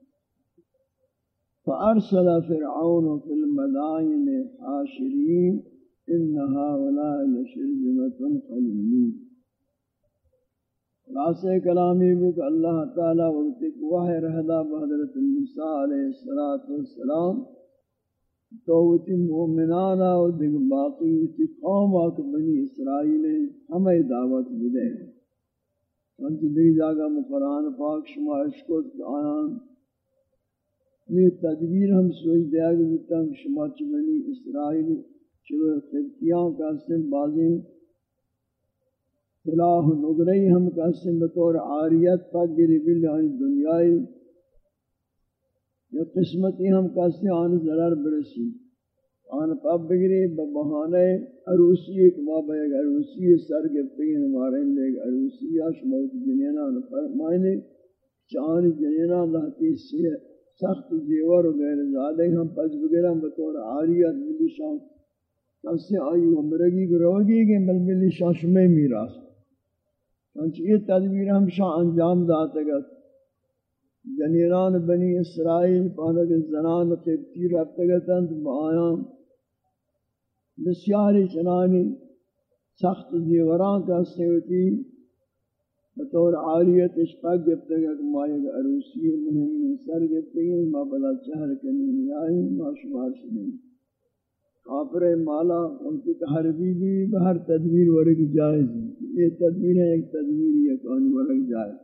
فأرسل فرعون في المدائن حاشرين إن هؤلاء لشرذمة قليلون خلاصہ کلامی بک اللہ تعالی وقت کو وحی رہدا بحضرت موسیٰ علیہ السلام توتی مومنانا و دیکھ باقی وتی قوم آکھ بنی اسرائیل ہمیں دعوت بدے انت دی جاگہ مقرآن پاک شما اشکت آیان یہ تدبیر ہم سوچ دیا کہ بتا شما چبنی اسرائیل چبر خبتیاں کا سن بازی خلاف نگرئی ہم کا سن بطور عاریت پاک گری بلی آنی دنیای یا قسمتی ہم کا سن آنی ضرر برسی آن پاب بگری ببہانے عروسی ایک ماں بیگ عروسی سر گفتگی ہمارے لے عروسی آش موت جنینا فرمائنے چان جنینا لہتی سی سخت زیور و غیر زادے ہم، پس بگرہ بطور عاریت ملی شان. کس سے آئی و مرگی گروگی گے بل ملی شان شمی میراس چانچہ یہ تدبیر ہم شاہ انجام داتا گا جنیران بنی اسرائیل پانک زنان تبتی رفتا گا تند بآیام بسیاری چنانی سخت زیوران کا سیوتی بطور عالیت اشپاک گفتے گا کہ مائی اگر عروسی مہمی سر گفتے گا ما بلا چہر کنی آئی ما شمار شنی کافر مالا انتی کہ ہر بی بی بہر تدبیر ورگ جائز یہ تدبیر ہے، ایک تدبیر یہ کون ورگ جائز۔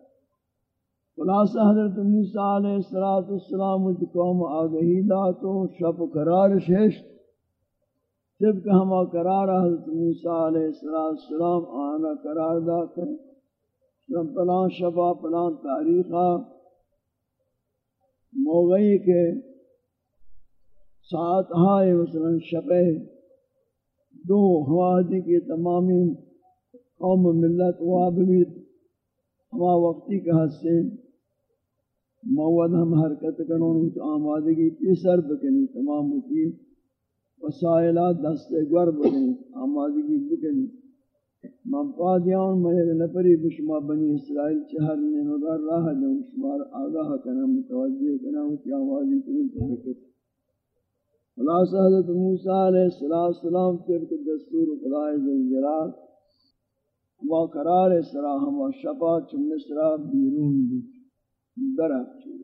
خلاصہ حضرت موسیٰ علیہ السلام قوم آگہی دا تو شب قرار ششت جبکہ ہما قرار، حضرت موسیٰ علیہ السلام آنا قرار دا کر شب پلان شبا پلان تاریخا موغی کے ساتھ ہائے مثلا شبہ دو حوادی کے تمامی قوم ملت وابی ہما وقتی کا حصے مواد ہم حرکت کروں آمادگی پیسر بکنی، تمام ہوتی وسائلات دست گور بکنی، آمادگی بکنی۔ من پادیان من نپری بشما بنی اسرائیل چہر نے مگر راہ دوں شمار آگاہ کنا متوجہ کنا ہوتی آمادی کنی تحرکت خلاص حضرت موسیٰ علیہ السلام ترک دستور خدای ذلجلال ہما قرار سرا ہما شفا چم مصرا بیرون دی درہ چوئی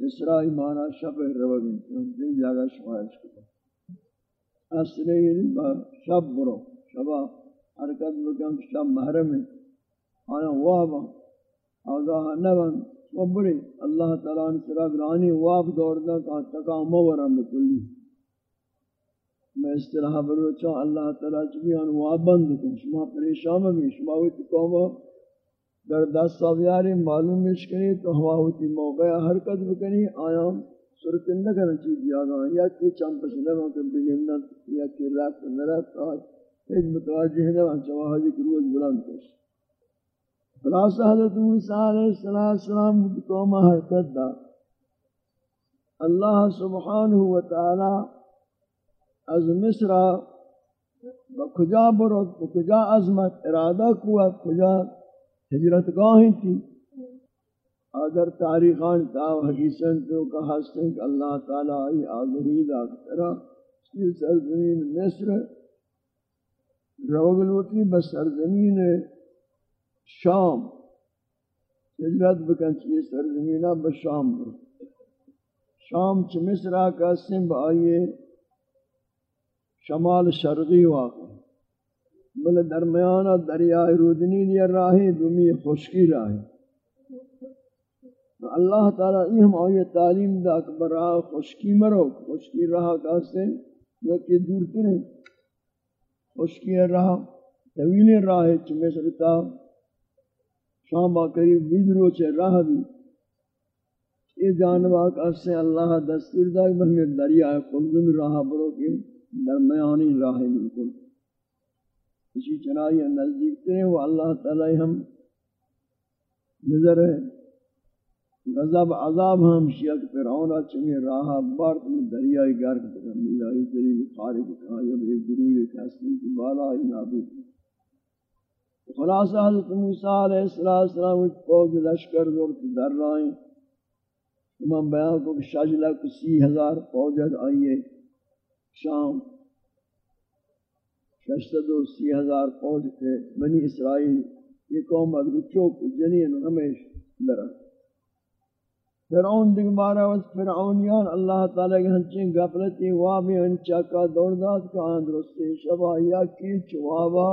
مصرا ایمانا شفا روگن دی جاگہ شمارش کتا اصلی شب برو شبا حرکت بکن شب محرم ہے آنا وابا آگاہ نبن صبری، اللہ تعالیٰ نے سرا گرانی واب دوڑنا کہا تکا مورم بکلی. میں اصطلاح بروچا اللہ تعالیٰ چبی آن واب بند کن. شما پریشان بھی شما ہوتی قوم در دست سالیاری معلوم مشکنی تو ہوا ہوتی موقع حرکت بکنی. آیا صورت نہ کرنا چیز یاد آئیں یا کہ چند پسندہ ہوں کہ بگمنا یا کہ رفت نرفت. آج ایک متواجہ ہے نا چواہدی کی روز بلند کش خلاصہ حضرت موسیٰ علیہ السلام قوم حرکت دا۔ اللہ سبحانہ وتعالی از مصر بکجا برد بکجا عظمت ارادہ کوا، کجا ہجرت گاہیں تھی۔ اگر تاریخان تا حدیثن تو کا حسن اللہ تعالی ای آگری دا کرا یہ سرزمین مصر روگلوتی بس سرزمین شام. ہجرت بکن چیئے سرزمینہ بشام برو شام چ مصر کا سمب آئیے شمال شرقی واقع. بل درمیانہ دریائے رودنی لیا راہی دمی خشکی راہی. اللہ تعالیٰ یہ آئیے تعلیم دا اکبر راہ خشکی مرو، خشکی راہ کاسے یکی دور کریں خشکی راہ طویل راہ ہے چمیں سرتا شام قریب بیج روچے راہ بھی۔ یہ جانبہ کاسے اللہ دستور دا کہ ہمیں دریا خلدم راہ برو کے درمیانی راہ بالکل۔ اسی چنائی نزدیک تھے وہ اللہ تعالیٰ ہم نظر ہے۔ غضب عذاب ہم شیعت فرعون چمی راہ بارت میں دریائی گرک بکن ملائی دلیل خارق کہا یہ بے گروہ کسلی کی بالا ہی نابود خلاصہ حضرت موسیٰ علیہ السلام فوج لشکر دورت در رائیں امام بیان کو کہ شاجلہ کو سی ہزار فوجت آئیے شام ششتد و سی ہزار فوج تھے۔ بنی اسرائیل، یہ قوم ادھر چوک جنین ہمیش درست فرعون دیکھ بارا وز فرعونیان، اللہ تعالیٰ کے ہنچیں گفلتی وابی ہنچا کا دورداد کا درستی شبا یا کی چوابا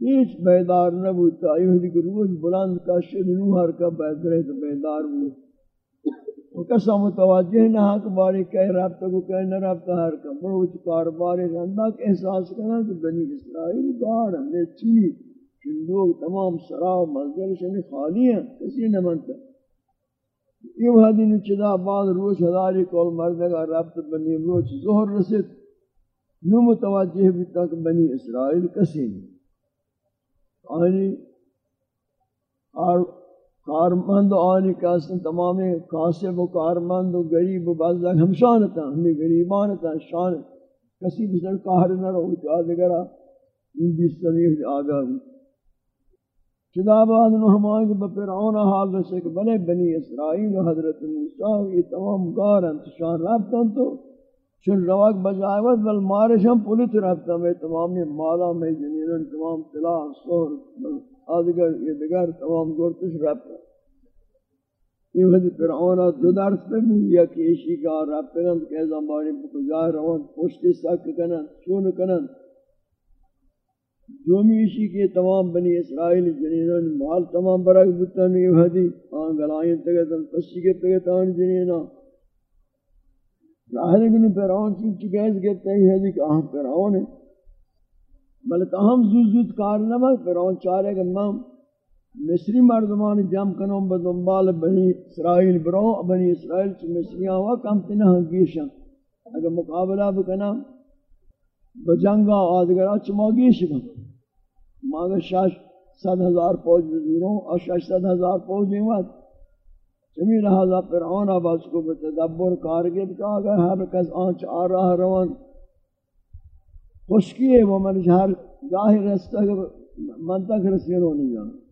ہیچ بیدار نبوتا ایوہ دیکھ روز بلند کا شد نوہر کا بیدرے تو بیدار بود۔ وہ کسا متوجہ نہ حق باری کہہ رابطہ کو کہہ نہ رابطہ، ہر کا بروچ کارباری رندہ کہ احساس کرنا کہ بنی اسرائیل گار ہمیں چیز کہ لوگ تمام سراؤ منزل سے خالی ہیں، کسی نہ منتا۔ یہ حدین چدا بعد روچ ہزاری کول مردگا ربط بنی روچ ظہر رسید، نو متوجہ بھی تک بنی اسرائیل کسی نہیں آنی اور کارمند آنی کاسن تمام کاسب و کارمند و غریب و بازدک ہم شانتا ہمیں غریبانتا شان کسی بسر کار نہ رہو چاہ دگرہ ان بیس صدیق آگاہ چدا بعد نو ہم آئیں بفرعون حال رسے کہ بلے بنی اسرائیل و حضرت موسیٰ یہ تمام گارن شان رابطن تو چن رواق بجائیوت بل مارش ہم پولیت رابطن میں تمام یہ مالا میں جنینن تمام طلاع سور آدگر یہ دگر تمام گرتش رابطن یہ وقت فرعون دو درس پہ مولیا کہ ایشی کا رابطن کہ زمانی بکجائے روان پوشتی ساک کنن، چون کنن جو میشی کے تمام بنی اسرائیل جنینان، مال تمام برای بتن یہ حدی آن گلائیں تگتن، پسی کے تگتان جنینان ظاہر ہے کہ فرعون چیز چکیز کہتے ہیں حدی کہ آہم فرعون ہے. بلے تاہم زود زود کار نہ فرعون چارے کہ میں مصری مردمان جم کنوں بدنبال بنی اسرائیل برو، بنی اسرائیل چی مصریاں ہوا کم تنہا گیشن اگر مقابلہ بکنا بجنگا آدگرہ چماگی شکن ماگا شاش ست ہزار پوج بزوروں اور شاش ست ہزار پوج وقت چمی لہذا فرعون آباس کو بتدبر کارگی بکا اگر ہر کس آنچ آ رہا روان۔ خوشکی ہے، وہ من جہر گاہی رستہ من تک رسیروں نہیں جانا۔